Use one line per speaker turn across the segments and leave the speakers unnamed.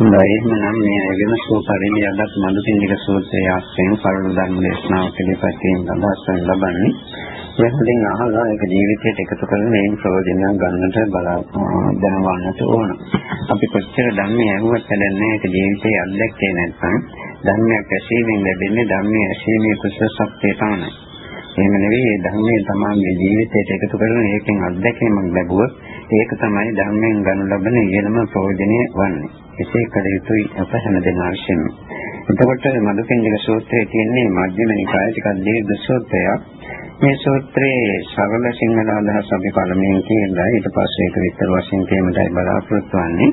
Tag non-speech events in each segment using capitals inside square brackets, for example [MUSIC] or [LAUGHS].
හොඳයි එහෙනම් මේ වෙන සූත්‍රයෙන් අදත් මදුපින්නික සූත්‍රයේ ආශ්‍රයෙන් කරුණු ධර්ම දේශනාව පිළිපැදීම අදහස් ලබන්නේ. එහෙනම් අහලා ඒක ජීවිතයට එකතු කරගෙන මේ ප්‍රයෝජන ගන්නට බලා දැනගන්නට ඕන. අපි කොච්චර ධර්මයේ ඇහුවත් දැනන්නේ ඒක ජීවිතයේ අත්දැකේ නැත්නම් ධර්මයක් ඇසීමෙන් ලැබෙන්නේ ධර්මයේ ඇසීමේ කුසල ශක්තිය තමයි. එහෙම නෙවෙයි මේ ධර්මයේ තමන්ගේ ජීවිතයට එකතු කරගෙන ඒකෙන් අත්දැකීමක් ලැබුවොත් ඒක තමයි ධර්මයෙන් ගනු ලබන ඊළම ප්‍රයෝජනය වන්නේ. එසේ කළ යුතුයි අප හැම දෙනා විසින්ම. එතකොට මදුපින්ඩික සූත්‍රයේ තියෙන්නේ මධ්‍යම නිකාය ටිකක් දීර්ඝ සූත්‍රයක්. මේ සූත්‍රයේ සරල සිංහල අදහස අපි පළමුවෙන් කියනවා ඊට පස්සේ ඒක විස්තර වශයෙන් කියන්නයි බලාපොරොත්තු වෙන්නේ.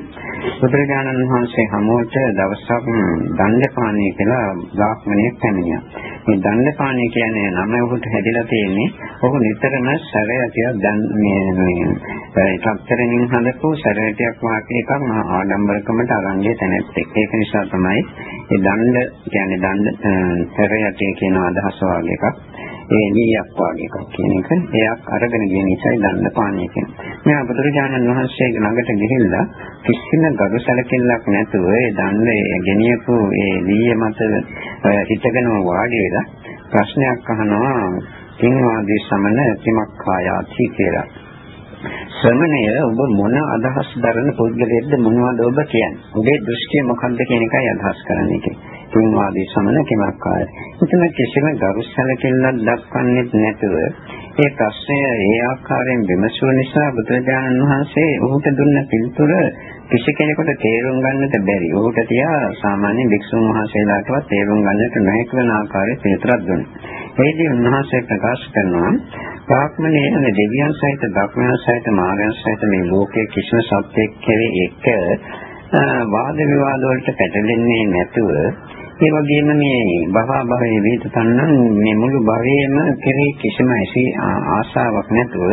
බුදුරජාණන් වහන්සේ හමුවට දවසක් දණ්ඩපාණී කියලා බ්‍රාහ්මණයෙක් පැමිණියා. මේ දණ්ඩපාණී කියන්නේ නම උකට හැදිලා තියෙන්නේ ඔහු නිතරම සැරයටියක් දන් මේ මේ සත්‍තරෙනින් හදපු සැරයටියක් වාක්‍ය එකක් ආඩම්බරකමට අරන්ගේ තැනැත්තෙක්. ඒක නිසා තමයි මේ දණ්ඩ කියන්නේ දණ්ඩ සැරයටිය කියන අදහස වගේ එකක්. ඒ නියක් වාගේ එකක් කියන එක එයක් අරගෙන ගිය නිසායි දන්න පාණිය කියන්නේ. මෙයා බුදුරජාණන් වහන්සේ ළඟට ගිහිල්ලා කිසිම ගරු සැලකිල්ලක් නැතුව ඒ දන්නේ ගෙනියපු ඒ නිය මත හිතගෙන වාඩි වෙලා ප්‍රශ්නයක් අහනවා කින්වාදී සමන කිමක් කායාති කියලා. ශ්‍රමණය ඔබ මොන අදහස් දරන පුද්ගලයෙක්ද මොනවද ඔබ කියන්නේ? ඔබේ දෘෂ්ටිය මොකක්ද කියන එකයි අදහස් කරන්නේ කියන්නේ. තුන්වාදී සමන කෙමක් ආය. එතන කිසිම ගරුසලකිල්ලක් දක්වන්නේ නැතුව ඒ ප්‍රශ්නය ඒ ආකාරයෙන් විමසුව නිසා බුදුරජාණන් වහන්සේ ඔහුට දුන්න පිළිතුර කිසි කෙනෙකුට තේරුම් ගන්නට බැරි. ඔහුට තියා සාමාන්‍ය භික්ෂුන් වහන්සේලාටවත් තේරුම් ගන්නට නොහැකි වෙන ආකාරයේ පිළිතුරක් දුන්නා. ඒදී උන්වහන්සේ ප්‍රකාශ කරනවා ප්‍රාඥමනේ දෙවියන් සහිත ධර්මයන් සහිත මාර්ගයන් සහිත මේ ලෝකයේ කිසිම සත්‍යයක් කෙරේ එක වාද විවාද වලට පැටලෙන්නේ නැතුව ඒ වගේම මේ භව භවයේ වේත තන්නන් මේ මුළු භවයේම කෙරේ කිසිම ඇසි ආශාවක් නැතුව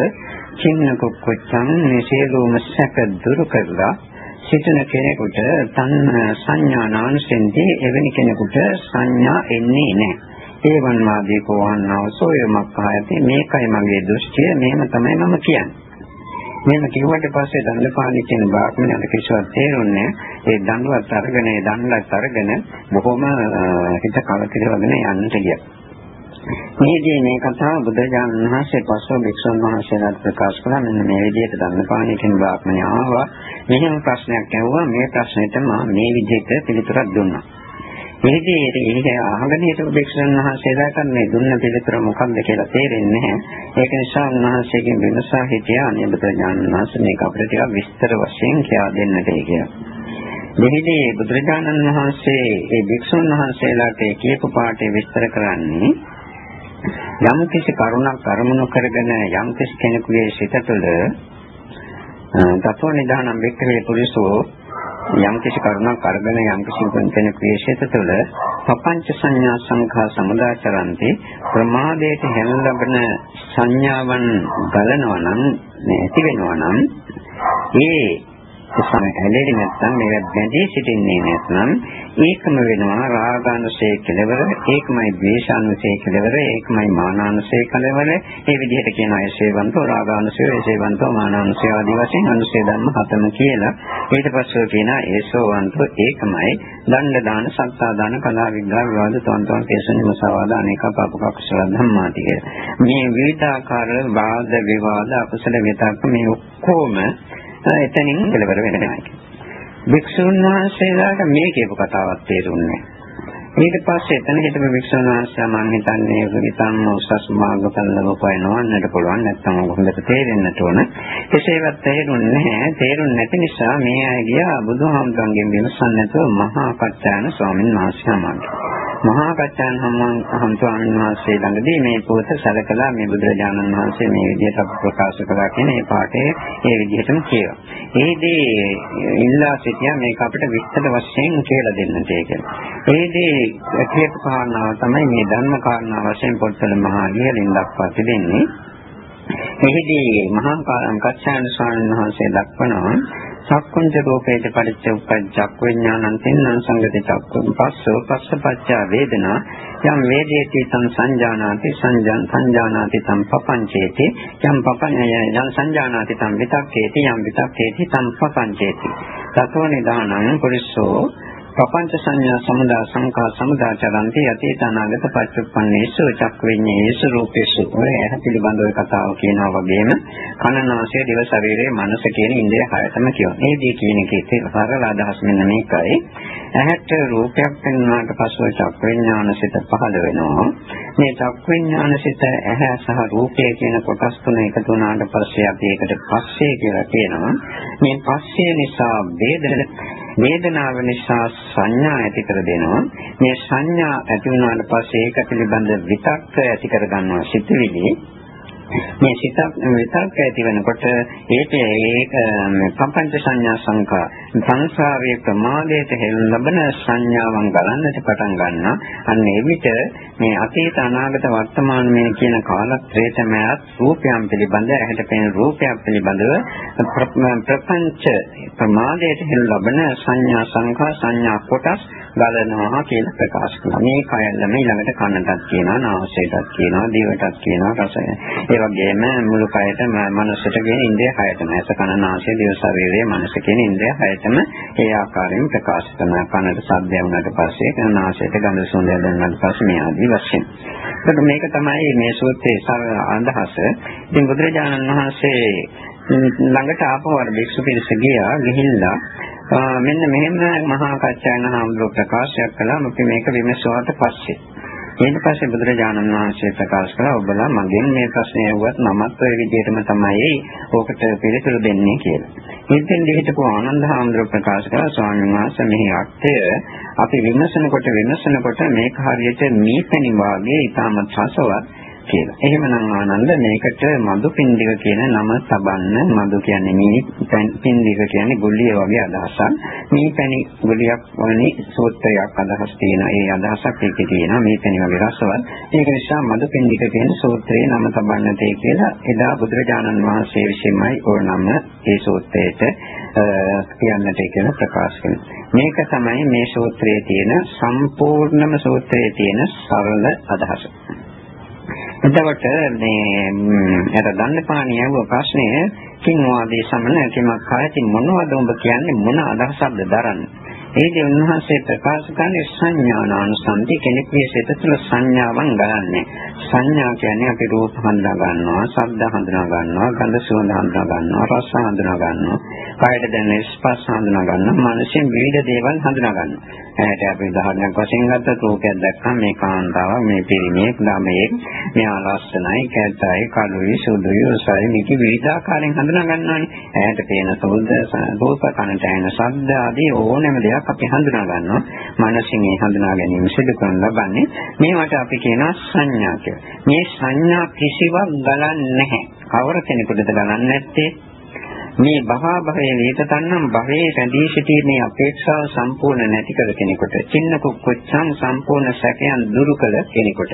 චින්න කුක්කුච්චන් මේ සියලුම සැප දුරු කරලා සිතන කෙනෙකුට තන් සංඥානාංශෙන්දී එවැනි කෙනෙකුට සංඥා එන්නේ නැහැ. ඒ වන්වාදී කෝවන්නව සෝයමක්ඛායති මේකයි මගේ දෘෂ්ටිය. මේම තමයි මම කියන්නේ. මේක කිව්වට පස්සේ දණ්ඩපාණි කියන බ්‍රාහ්මණයට කිසිවක් තේරුන්නේ ඒ දඬුවත් අරගෙන ඒ දණ්ඩත් අරගෙන බොහොම හිත කලකිරවගෙන යන්නට ගියා. මේදී මේ කතාව බුදුරජාණන් වහන්සේ පස්ව භික්ෂුන් වහන්සේලාට ප්‍රකාශ කළා. මෙන්න මේ විදිහට දන්නපාණි කියන බ්‍රාහ්මණය ආවා. මෙහෙම ප්‍රශ්නයක් ඇහුවා. මේ ප්‍රශ්නෙට මම මේ විදිහට පිළිතුරක් දුන්නා. මේකේ ඒක අහගෙන හිටපු භික්ෂුන් වහන්සේලාට මේ දුන්න පිළිතුර මොකක්ද කියලා තේරෙන්නේ නැහැ. ඒක නිසා උන්වහන්සේගෙන් විමසා හිටියා අනිබුත ඥානනාස මේක අපිට ටිකක් විස්තර වශයෙන් කියා දෙන්නට කියලා. මෙහිදී බුදුරජාණන් වහන්සේ ඒ භික්ෂුන් වහන්සේලාට කියපු පාඩේ විස්තර කරන්නේ යම් කිසි කරුණක් අරමුණු කරගෙන යම් කිසි කෙනෙකුගේ සිත තුළ තත්ව නිදානම් වික්‍රේ පුරිසෝ යම් කිසි කරුණක් අරගෙන යම් කිසි කෙනෙක් විශේෂිත තුළ පపంచ සංඥා සංඛා සමුදාචරන්ති ප්‍රමාදයට හැම ලබන සංඥාවන් ගලනවා නම් නැති වෙනවා නම් ඒ සමහලෙදි නැත්නම් මේක බැඳී සිටින්නේ නැත්නම් ඒකම වෙනවා රාගානුසය කෙලවර ඒකමයි ද්වේෂානුසය කෙලවර ඒකමයි මානානුසය කෙලවර. මේ විදිහට කියනවා ඒසේවන්තෝ රාගානුසය ඒසේවන්තෝ මානානුසය ආදී වශයෙන් අනුසය ධර්ම හතම කියලා. ඊට පස්සේ කියනවා ඒසෝවන්තෝ ඒකමයි දණ්ඩ දාන සත්තා දාන කලා විග්‍රහ විවාද තොන්තොන් කේසන මසවාද අනේක පාපක කුසල ධම්මාති මේ විවිධාකාර වාද විවාද අකුසල විතක්ක මේ ඔක්කොම එතනින් කෙලවර වෙනවා. භික්ෂුන් වහන්සේලාට මේ කියපු කතාවක් තේරුන්නේ ඊට පස්සේ එතන හිටපු භික්ෂුන් වහන්සේ මම හිතන්නේ විතම් උසස් මාර්ගඵල ලබපයි නොවන්නට පුළුවන් නැත්නම් හොඳට තේරෙන්නට ඕන. එසේවත් තේරුන්නේ නැහැ. තේරුන්නේ නැති නිසා මේ අය ගියා බුදුහාමුදුරන්ගෙන් විමසන්න නැතුව මහා කච්චායන ස්වාමීන් වහන්සේ නමකට. මහා කච්චාන් හම්ස්වාමීන් වහන්සේ ළඟදී මේ පොත සැලකලා මේ බුදුරජාණන් වහන්සේ මේ විදිහට ප්‍රකාශ කළා කියන මේ පාඩේ ඒ විදිහටම කියවා. ඒදී ඉල්ලා සිටියා මේක අපිට විස්තර වශයෙන් කියලා දෙන්නට කියලා. ඒදී කියපු කාරණාව තමයි මේ ධර්ම කාරණා වශයෙන් පොත්වල මහා ලියලින් දක්වා තිබෙන්නේ. එහිදී මහා කච්චායන ස්වාමීන් වහන්සේ දක්වනවා චක්කුංච රූපේට පරිච්ඡ උප්පජ්ජක් විඥානං තින්නම් සංගති චක්කුං පස්සෝ පස්සපච්චා වේදනා යම් වේදේති තං සංජානාති සංජාන සංජානාති තං පපංචේති යම් පපඤ්ඤය යම් සංජානාති තං විතක්කේති යම් විතක්කේති තං පපංචේති. තතෝ නිදානං පුරිසෝ පపంచ සංඥා සමුදා සංඛා සමුදා චරන්ති අතීත අනාගත පච්චුප්පන්නේසු චක්ක විඤ්ඤේසු රූපේසු ඔය ඇහ පිළිබඳව කතාව කියනවා වගේම කන නාසය දිව ශරීරය මනස කියන ඉන්ද්‍රිය හයතම කියනවා. මේ දී කියන එකේ සරල අදහස් මෙන්න මේකයි. ඇහැට රූපයක් පෙන්වනාට පස්සෙ චක්ක විඤ්ඤාණ සිත පහළ වෙනවා. මේ චක්ක විඤ්ඤාණ සිත ඇහැ සහ රූපය කියන කොටස් තුන එකතු වුණාට පස්සේ අපි ඒකට පස්සේ කියලා කියනවා. මේ පස්සේ නිසා වේදන වේදනාව නිසා සංඥා ඇති කර දෙනවා. මේ සංඥා ඇති වුණාට පස්සේ ඒක පිළිබඳ විතක්ක ඇති කර ගන්නවා සිතුවිලි. මේ සිත විතර්ක ඇති වෙනකොට ඒක ඒක පංච සංඥා සංකා සංසාරයේ ප්‍රමාදයට හෙළන ලබන සංඥාවන් ගලන්නට පටන් ගන්නවා. අන්න ඒ විට මේ අතීත අනාගත වර්තමාන මේ කියන කාලත්‍රයේතමත් රූපයන් පිළිබඳ ඇහැට පෙනෙන රූපයන් පිළිබඳව ප්‍රපංච ප්‍රමාදයට හෙළන ලබන සංඥා සංකා සංඥා කොටස් ගලනවා කියලා ප්‍රකාශ කරනවා මේ කයල්ලම ඊළඟට කනටත් කියනවා නාසයටත් කියනවා දිවටත් කියනවා රසය ඒ වගේම මුළු කයට මනසට කියන ඉන්ද්‍රිය හයතම ඇස කන නාසය දිව ශරීරය මනස කියන ඉන්ද්‍රිය හයතම ඒ ආකාරයෙන් ප්‍රකාශ කරන කනට ශබ්දය වුණාට පස්සේ කන නාසයට ගඳ සුවඳ දැනුණාට පස්සේ මේ ආදී වශයෙන්. එතකොට මේක තමයි මේ සූත්‍රයේ සරල අදහස. ඉතින් බුදුරජාණන් වහන්සේ ළඟට ආපහු අර භික්ෂු පිරිස ගියා ගිහිල්ලා මෙන්න මෙහෙම මහා කච්චායන හාමුදුරුවෝ ප්‍රකාශයක් කළා අපි මේක විමසුවාට පස්සේ ඊට පස්සේ බුදුරජාණන් වහන්සේ ප්‍රකාශ කළා ඔබලා මගෙන් මේ ප්‍රශ්නේ ඇහුවත් මමත් ඔය විදිහටම තමයි ඕකට පිළිතුරු දෙන්නේ කියලා. ඉතින් දෙහිටපු ආනන්ද හාමුදුරුවෝ ප්‍රකාශ කළා ස්වාමීන් වහන්සේ මෙහි අර්ථය අපි විමසනකොට විමසනකොට මේක හරියට මීපැණි වාගේ ඊටමත් රසවත් කියලා. එහෙමනම් ආනන්ද මේකට මදු පින්දික කියන නම සබන්න මදු කියන්නේ මේ පින්දික කියන්නේ ගුලිය වගේ අදහසක්. මේ පැණි ගුලියක් වගේ සූත්‍රයක් අදහස් තියෙනවා. ඒ අදහසක් ඒකේ තියෙනවා. මේ පැණි වගේ රසවත්. ඒක නිසා මදු පින්දික කියන සූත්‍රයේ නම සබන්න තේ කියලා එදා බුදුරජාණන් වහන්සේ විසින්මයි ඕන නම ඒ සූත්‍රයට කියන්නට කියලා ප්‍රකාශ කරනවා. මේක තමයි මේ සූත්‍රයේ තියෙන සම්පූර්ණම සූත්‍රයේ තියෙන සරල අදහස. එතකොට මේ අර දන්නපාණිය අහුව ප්‍රශ්නය කින්වාදී සමන කිමක් කායති මොනවද ඔබ කියන්නේ මොන අදහසක්ද දරන්නේ? ඒදී උන්වහන්සේ ප්‍රකාශ කරන්නේ සංඥානානුසන්ති කෙනෙකුගේ සිත තුළ සංඥාවන් ගලන්නේ. සංඥා කියන්නේ අපි රූප හඳුනා ගන්නවා, ශබ්ද හඳුනා ගන්නවා, ගන්ධ සුවඳ හඳුනා ගන්නවා, රස හඳුනා ගන්නවා, කායයට දැනෙන ස්පර්ශ හඳුනා ගන්නවා, මනසෙන් විවිධ දේවල් හඳුනා ගන්නවා. ඇයට අපි උදාහරණයක් වශයෙන් ගත්තොත් රූපයක් දැක්කම මේ කාන්තාවක්, මේ පිරිමියෙක්, ළමයෙක්, මෙයා ලස්සනයි, කැතයි, කළුයි, සුදුයි, උසයි මේක විවිධාකාරයෙන් හඳුනා ගන්නවානේ. ඇයට පේන සුද්ධ රූප කනට ඇහෙන ශබ්ද ආදී ඕනෑම දෙයක් එකක් අපි හඳුනා ගන්නවා. මනසින් ඒ හඳුනා ගැනීම සිදු කරන ලබන්නේ මේවට අපි කියනවා සංඥා කියලා. මේ සංඥා කිසිවක් ගලන්නේ නැහැ. කවර කෙනෙකුටද ගලන්නේ නැත්තේ? මේ බහා භවයේ වේතතන්නම් භවයේ රැඳී සිටීමේ අපේක්ෂාව සම්පූර්ණ නැති කර කෙනෙකුට චින්න කුක්කුච්ඡං සම්පූර්ණ සැකයන් දුරු කළ කෙනෙකුට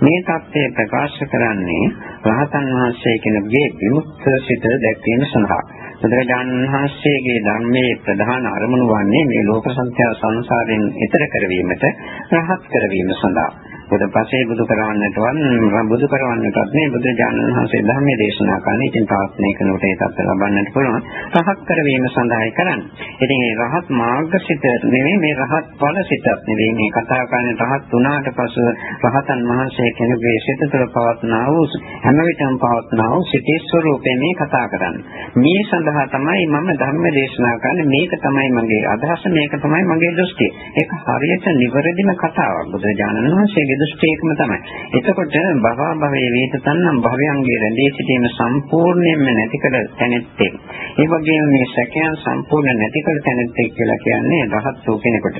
මේ தත්ත්වය ප්‍රකාශ කරන්නේ රහතන් වහන්සේ කෙනෙකුගේ විමුක්ත සිත දැක්වීම සඳහා බුදුරජාණන් වහන්සේගේ ධර්මයේ ප්‍රධාන අරමුණු වන්නේ මේ ලෝක සංඛ්‍යා සංසාරයෙන් ඈතර කරවීමට රහත් කරවීම සඳහා. බුදු පසේ බුදු කරවන්නටවත් බුදු කරවන්නටවත් මේ බුදුරජාණන් වහන්සේ ධර්මයේ දේශනා කරන්නේ ඉතින් ප්‍රාර්ථනා කරනකොට ඒ තත්ත්ව ලබන්නට පුළුවන් රහත් කරවීම සඳහායි කරන්නේ. ඉතින් මේ රහත් මාර්ගසිත නෙමෙයි මේ රහත් ඵලසිතක් නෙවෙයි මේ කතා කරන්නේ රහත් වුණාට පසු රහතන් වහන්සේ කෙනෙකුගේ සිත තුළ පවත්නා වූ හැම විටම පවත්නා වූ සිතේ ස්වરૂපේ මේ කතා කරන්නේ. මේ සඳහා තමයි මම ධර්ම දේශනා කරන්නේ මේක තමයි මගේ අදහස මේක තමයි මගේ දෘෂ්ටිය. ඒක හරියට නිවැරදිම කතාවක් බුදුරජාණන් වහන්සේගේ මගේ දෘෂ්ටි ඒකම තමයි. එතකොට භව භවයේ වේතතන්නම් භවයන්ගේ රැඳී සිටීම සම්පූර්ණයෙන්ම නැති කර තැනෙත්තේ. ඒ වගේම මේ සැකයන් සම්පූර්ණ නැති කර තැනෙත්තේ කියලා කියන්නේ රහත් වූ කෙනෙකුට.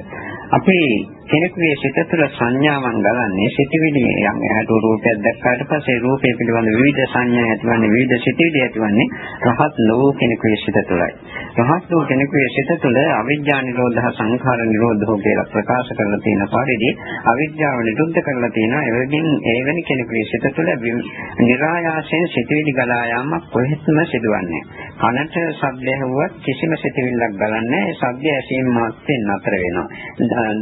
අපි කෙනෙකුගේ සිත තුළ සංඥාවන් ගලන්නේ සිතවිලි යම් ඇහැට රූපයක් දැක්කාට පස්සේ රූපය පිළිබඳ විවිධ සංඥා ඇතිවන්නේ විවිධ සිතවිලි ඇතිවන්නේ රහත් ලෝ කෙනෙකුගේ සිත තුළයි. රහත් වූ කෙනෙකුගේ සිත තුළ අවිජ්ජා නිරෝධහ සංඛාර නිරෝධෝ කියලා ප්‍රකාශ කරලා තියෙන පරිදි අවිජ්ජාව නිරුද්ධ කරලා තියෙනවා. එවැනින් එවැනි කෙනෙකුගේ සිත තුළ નિરાයාසයෙන් සිතවිලි ගලා යාමක් කොහෙත්ම සිදුවන්නේ කනට ශබ්ද ඇහුවත් කිසිම සිතවිල්ලක් ගලන්නේ නැහැ. ශබ්ද ඇසීම මාත්‍රෙන් නතර වෙනවා.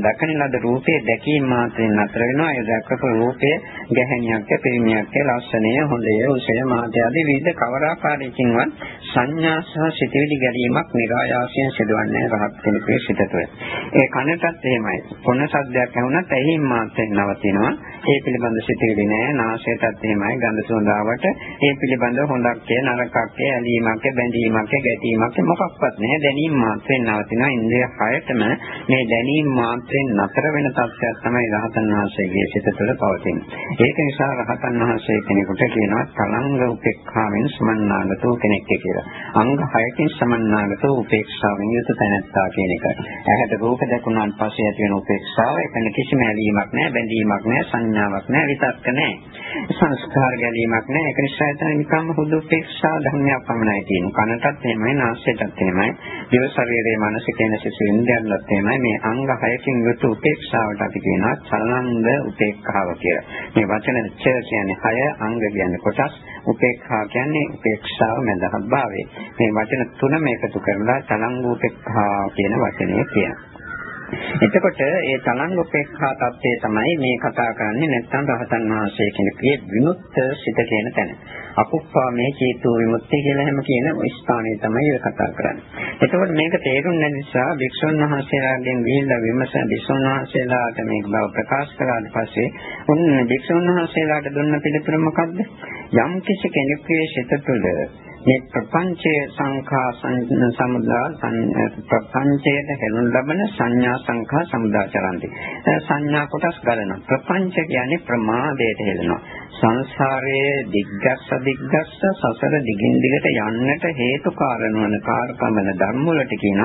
දකින ලද රූපයේ දැකීම මාත්‍රෙන් නතර වෙනවා. ඒ දැකපු රූපය ගැහැණියක්, පිරිමියක්, ලස්සනය, හොඳය, උසය, මහත්ය ආදී විවිධ කවර ආකාරයකින්වත් සංඥා සහ සිතවිලි ගැලීමක් කිසිවක් નિરાයාසයෙන් සිදුවන්නේ රහත් කෙනෙකුගේ සිත තුළ. ඒ කනටත් එහෙමයි. පොන සද්දයක් ඇහුණත් ඇහිම් මාත්‍රෙන් නවතිනවා. ඒ පිළිබඳ සිතෙවිලි නෑ. නාසයටත් එහෙමයි. ගඳ සුවඳාවට ඒ පිළිබඳ හොඳක් නරකක් ඇලීමක් බැඳීමක් ගැටීමක් මොකක්වත් නෑ. දැනීම මාත්‍රෙන් නවතිනවා. ඉන්ද්‍රිය හයතම මේ දැනීම මාත්‍රෙන් නතර වෙන තත්ත්වයක් තමයි රහතන් වහන්සේගේ සිත තුළ පවතින්නේ. ඒක නිසා රහතන් වහන්සේ කෙනෙකුට කියනවා තලංග උපේක්ඛාවෙන් සමන්නාගතෝ කෙනෙක් කියලා. අංග 6කින් සමන්නාගතෝ උපේක්ෂාවෙන් යුත තැනැත්තා කියන එක. ඇහැට රූප දැකුණාන් පස්සේ ඇති වෙන උපේක්ෂාව එතන කිසිම ඇලීමක් නැහැ, බැඳීමක් නැහැ, සංඥාවක් නැහැ, විතක්ක නැහැ. සංස්කාර ගැලීමක් නැහැ. ඒක නිසා එතන නිකම්ම හුදු උපේක්ෂා ධර්මයක් පමණයි තියෙන්නේ. කනටත් එහෙමයි, නාසයටත් එහෙමයි, දිව ශරීරයේ මනස කියන සිසින්දයන්වත් එහෙමයි. මේ අංග 6කින් යුත උපේක්ෂාවට අපි කියනවා චලනන්ද උපේක්ඛාව කියලා. මේ වචන ච කියන්නේ 6 අංග කියන්නේ කොටස් උපේක්ඛා කියන්නේ උපේක්ෂාව මඳහත් භාවය. මේ වචන තුනම එකතු කරලා තලංගූපේක්ඛා කියන වචනේ කියනවා. එතකොට ඒ තලංග උපේක්ඛා தත්ත්වය තමයි මේ කතා කරන්නේ නැත්නම් රහතන් වහන්සේ කෙනෙකුගේ විමුක්ත සිත කියන තැන. අකුප්පා මේ චේතෝ විමුක්තිය කියලා හැම කියන ස්ථානයේ තමයි ඒක කතා කරන්නේ. එතකොට මේක තේරුම් ගන්න නිසා භික්ෂුන් වහන්සේලාගෙන් විහිල්ලා විමස භික්ෂුන් වහන්සේලාට මේක බව ප්‍රකාශ කළාට පස්සේ උන් භික්ෂුන් වහන්සේලාට දුන්න පිළිතුර මොකද්ද? යම් කිසි කෙනෙකුගේ සිත තුළ මේ ප්‍රපංචය සංඛා සමුදා ප්‍රපංචයට හෙළු ලබන සංඥා සංඛා සමුදාචරන්ති සංඥා කොටස් ගලන ප්‍රපංච කියන්නේ ප්‍රමාදයට හෙළනවා සංසාරයේ දිග්ගස්ස දිග්ගස්ස සසර දිගින් දිගට යන්නට හේතු කාරණ වන කාර්කමන ධර්ම වලට කියන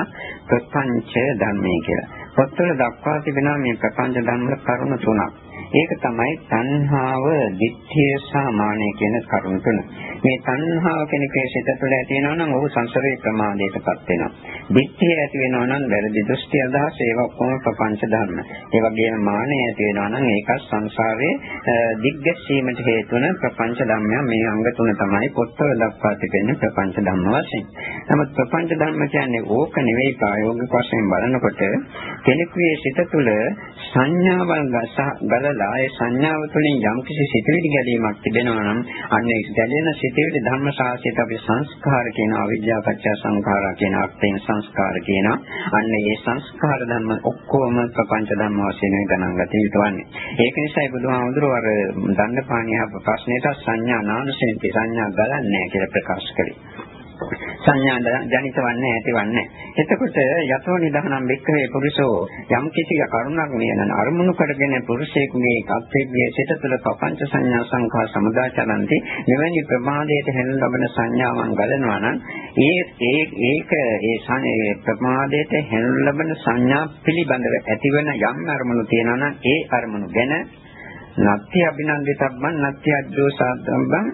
ප්‍රපංච ධර්මයේ කියලා. පොත්වල දක්වා තිබෙනවා මේ ප්‍රපංච ධර්ම කරුණු තුනක්. ඒක තමයි තණ්හාව, ditthිය සහ මානය කියන කරුණු තුන. මේ තණ්හාව කෙනෙකුගේ සිත තුළ ඇති වෙනවා නම් ඔහු සංසාරේ ප්‍රමාදයටපත් වෙනවා. ditthිය ඇති වෙනවා නම් වැරදි දෘෂ්ටි අදහස් ඒවා ඔක්කොම ප්‍රපංච ධර්ම. ඒ වගේම මානය ඇති වෙනවා නම් ඒක සංසාරේ දිග්ගැසීමට හේතු වන ප්‍රපංච ධර්මයන් මේ අංග තුන තමයි පොත්වල දක්වා තිබෙන ප්‍රපංච ධර්ම වශයෙන්. නමුත් ප්‍රපංච ධර්ම කියන්නේ ඕක නෙවෙයි ප්‍රායෝගික වශයෙන් බලනකොට කෙනෙකුගේ සිත තුළ සංඥාවල් ගලලා කරලා ඒ සංඥාව තුළින් යම්කිසි සිතුවිලි ගැලීමක් තිබෙනවා නම් අන්න ඒ ගැලෙන සිතුවිලි ධර්ම සාහිත්‍යයට අපි සංස්කාර කියන අවිද්‍යාව පත්‍ය සංඛාරා කියන අර්ථයෙන් සංස්කාර කියන අන්න ඒ සංස්කාර ධර්ම ඔක්කොම ප්‍රපංච ධර්ම වශයෙන් ගණන් ගත යුතුවන්නේ. ඒක නිසායි බුදුහාමුදුරුවෝ අර දණ්ඩපාණිය ප්‍රශ්නෙට සංඥා නාමසෙන්ති සංඥා ගලන්නේ නැහැ කියලා ප්‍රකාශ කළේ. සංඥා ජනිතවන්නේ ඇතිවන්නේ. එතකොට යතෝ නිදහනම් වික්‍රේ පුරුෂෝ යම් කිසි කරුණක් නියනන අරමුණු කරගෙන පුරුෂයෙකුගේ කප්පේගේ සිත තුළ පపంచ සංඥා සංඛා සමුදාචරන්ති මෙවැනි ප්‍රමාදයට හෙළ ලබන සංඥාවන් ගලනවා නම් ඒ ඒ ඒක ඒ සංේ ප්‍රමාදයට හෙළ ලබන සංඥා පිළිබඳව ඇතිවන යම් අරමුණු තියෙනවා නම් ඒ අරමුණු ගැන නත්ති අභිනන්දිතබ්බං නත්ති අජ්ජෝසාතබ්බං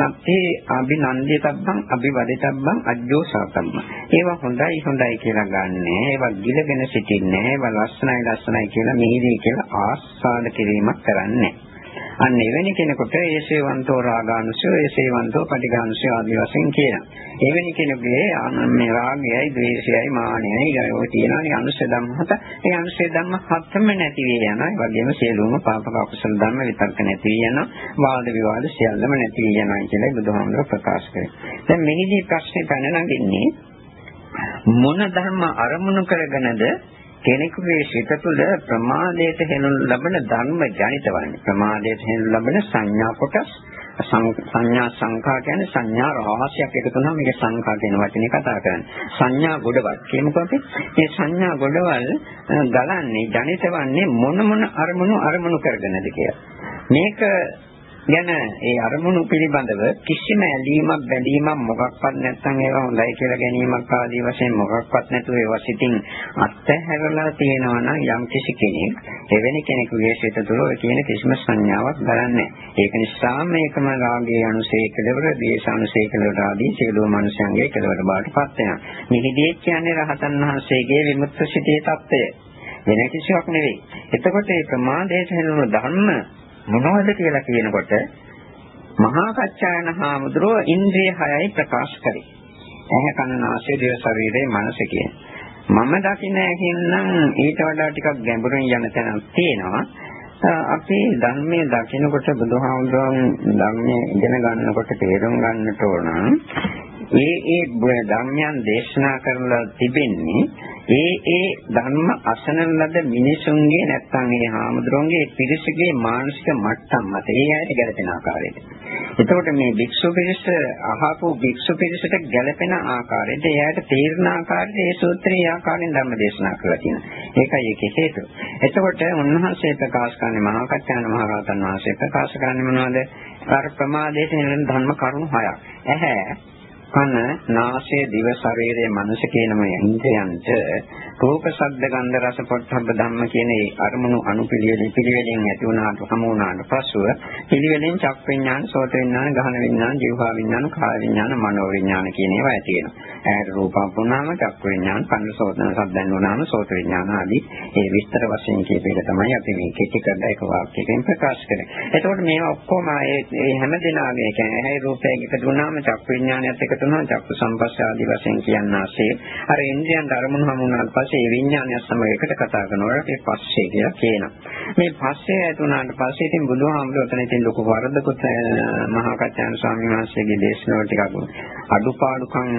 නත්ති අභිනන්දිතබ්බං අභිවදිතබ්බං අජ්ජෝසාතබ්බං. ඒවා හොඳයි හොඳයි කියලා ගන්නෑ. ඒවා ගිලගෙන සිටින්නේ ඒවා ලස්සනයි ලස්සනයි කියලා මිහිරි කියලා ආස්වාද කිරීමක් කරන්නේ. අන්න එවැනි කෙනෙකුට ඒසේවන්තෝ රාගානුසය ඒසේවන්තෝ පටිඝානුසය ආදී වශයෙන් කියනවා. එවැනි කෙනෙකුගේ මේ රාගයයි, ද්වේෂයයි, මානයයි ඔය තියෙනවානේ අනුසය ධම්ම හත. ඒ අනුසය ධම්ම හතම නැති වෙ යනවා. ඒ වගේම සියලුම පාපක අකුසල ධම්ම විතර්ක නැති වෙ යනවා. වාද විවාද සියල්ලම නැති වෙ යනවා කියලා බුදුහාමුදුරුවෝ ප්‍රකාශ කරේ. දැන් මෙහිදී ප්‍රශ්නේ පැන නගින්නේ මොන ධර්ම අරමුණු කරගෙනද කෙනෙකුගේ සිත තුළ ප්‍රමාදයට හෙළු ලබන ධර්ම ජනිත වන්නේ. ප්‍රමාදයට හෙළු ලබන සංඥා කොටස්. සංඥා සංඛා කියන්නේ සංඥා රාශියක් එකතු වුණාම මේක සංඛා කියන වචනේ කතා කරන්නේ. සංඥා ගොඩවල් කියමුකෝ අපි. මේ සංඥා ගොඩවල් ගලන්නේ ජනිත වන්නේ මොන මොන අරමුණු අරමුණු කරගෙනද කියලා. මේක ගැන ඒ අරමුණු පිළිබඳව කිසිම ඇලීමක් බැඳීමක් මොකක්වත් නැත්නම් ඒව හොඳයි කියලා ගැනීමක් ආදී වශයෙන් මොකක්වත් නැතුව ඒව සිටින් අත්හැරලා තියෙනවා නම් යම් කිසි කෙනෙක් එවැනි කෙනෙකුගේ සිත තුළ ඔය කියන කිසිම සංඥාවක් ගලන්නේ ඒක නිසා මේකම රාගයේ අනුසේ කෙලවර, දේශ අනුසේ කෙලවර ආදී සියලුම මනුෂ්‍යයන්ගේ කෙලවර බවට පත් වෙනවා. මෙහිදී කියන්නේ රහතන් වහන්සේගේ විමුක්ත සිතේ தත්ත්වය. වෙන කිසිවක් නෙවෙයි. එතකොට මේ ප්‍රමාදයට හැරෙන ධර්ම මොනවද කියලා කියනකොට මහා කච්චායන හාමුදුරුව ඉන්ද්‍රිය හයයි ප්‍රකාශ කරේ. ඇහැ කන නාසය දිව ශරීරය මනස කියන. මම දකින්න හැකින්නම් ඊට වඩා ටිකක් ගැඹුරින් යන තැනක් තියෙනවා. අපි ධර්මයේ දකිනකොට බුදුහාමුදුරන් ධර්මයේ ඉගෙන ගන්නකොට තේරුම් ගන්නට ඕන ඒ ඒ ධර්මයන් දේශනා කරලා තිබෙන්නේ ඒ ඒ ධර්ම අසන ලද මිනිසුන්ගේ නැත්නම් ඒ හාමුදුරුවන්ගේ පිරිසගේ මානසික මට්ටම් මත ඒ ඇයට ගැලපෙන ආකාරයට. එතකොට මේ භික්ෂු පිරිස අහපු භික්ෂු පිරිසට ගැලපෙන ආකාරයට එයාට තීරණ ආකාරයට ඒ සූත්‍රයේ ආකාරයෙන් ධර්ම දේශනා කරලා තියෙනවා. ඒකයි ඒකේ හේතුව. එතකොට උන්වහන්සේ ප්‍රකාශ කරන්නේ මහා කච්චාන මහ රහතන් වහන්සේ ප්‍රකාශ කරන්නේ මොනවද? අර ප්‍රමාදයට නෙවෙයි ධර්ම කරුණු හයක්. ඇහැ කන, නාසය, දිව, ශරීරය, මනස කියන මේ ඉන්ද්‍රයන්ට රූප, ශබ්ද, ගන්ධ, රස, පොට්ටබ්බ ධම්ම කියන ඒ අරමුණු අනුපිළිවෙල පිළිවෙලින් ඇති වුණාට හමු වුණාට පසුව පිළිවෙලින් චක් විඥාන, සෝත විඥාන, ගහන විඥාන, ජීවහා විඥාන, කාය විඥාන, මනෝ විඥාන කියන ඒවා ඇති වෙනවා. ඇහැට රූපම් වුණාම චක් විඥාන, කන සෝතන සද්දන් වුණාම සෝත විඥාන ආදී ඒ විස්තර වශයෙන් කියප එක තමයි අපි මේ කෙටි කරලා එක වාක්‍යයකින් ප්‍රකාශ කරන්නේ. එතකොට මේවා ඔක්කොම ඒ හැම දිනාගේ කියන්නේ ඇහැ රූපයෙන් එකතු වුණාම චක් විඥානයත් එකතු තුන චක්කු සම්පස්ස ආදී වශයෙන් කියන්නාසේ අර ඉන්ද්‍රියන් ධර්මණු හමුනාට පස්සේ ඒ විඥානය සමග එකට කතා කරනකොට ඒ පස්සේ කියලා කියනවා. මේ පස්සේ ඇතුණාට පස්සේ ඉතින් බුදුහාමුදුරුවෝ එතන ඉතින් ලොකු වරදකුත් මහා කච්චාන ස්වාමීන් වහන්සේගේ දේශනාව ටිකක් අඩුපාඩුකම්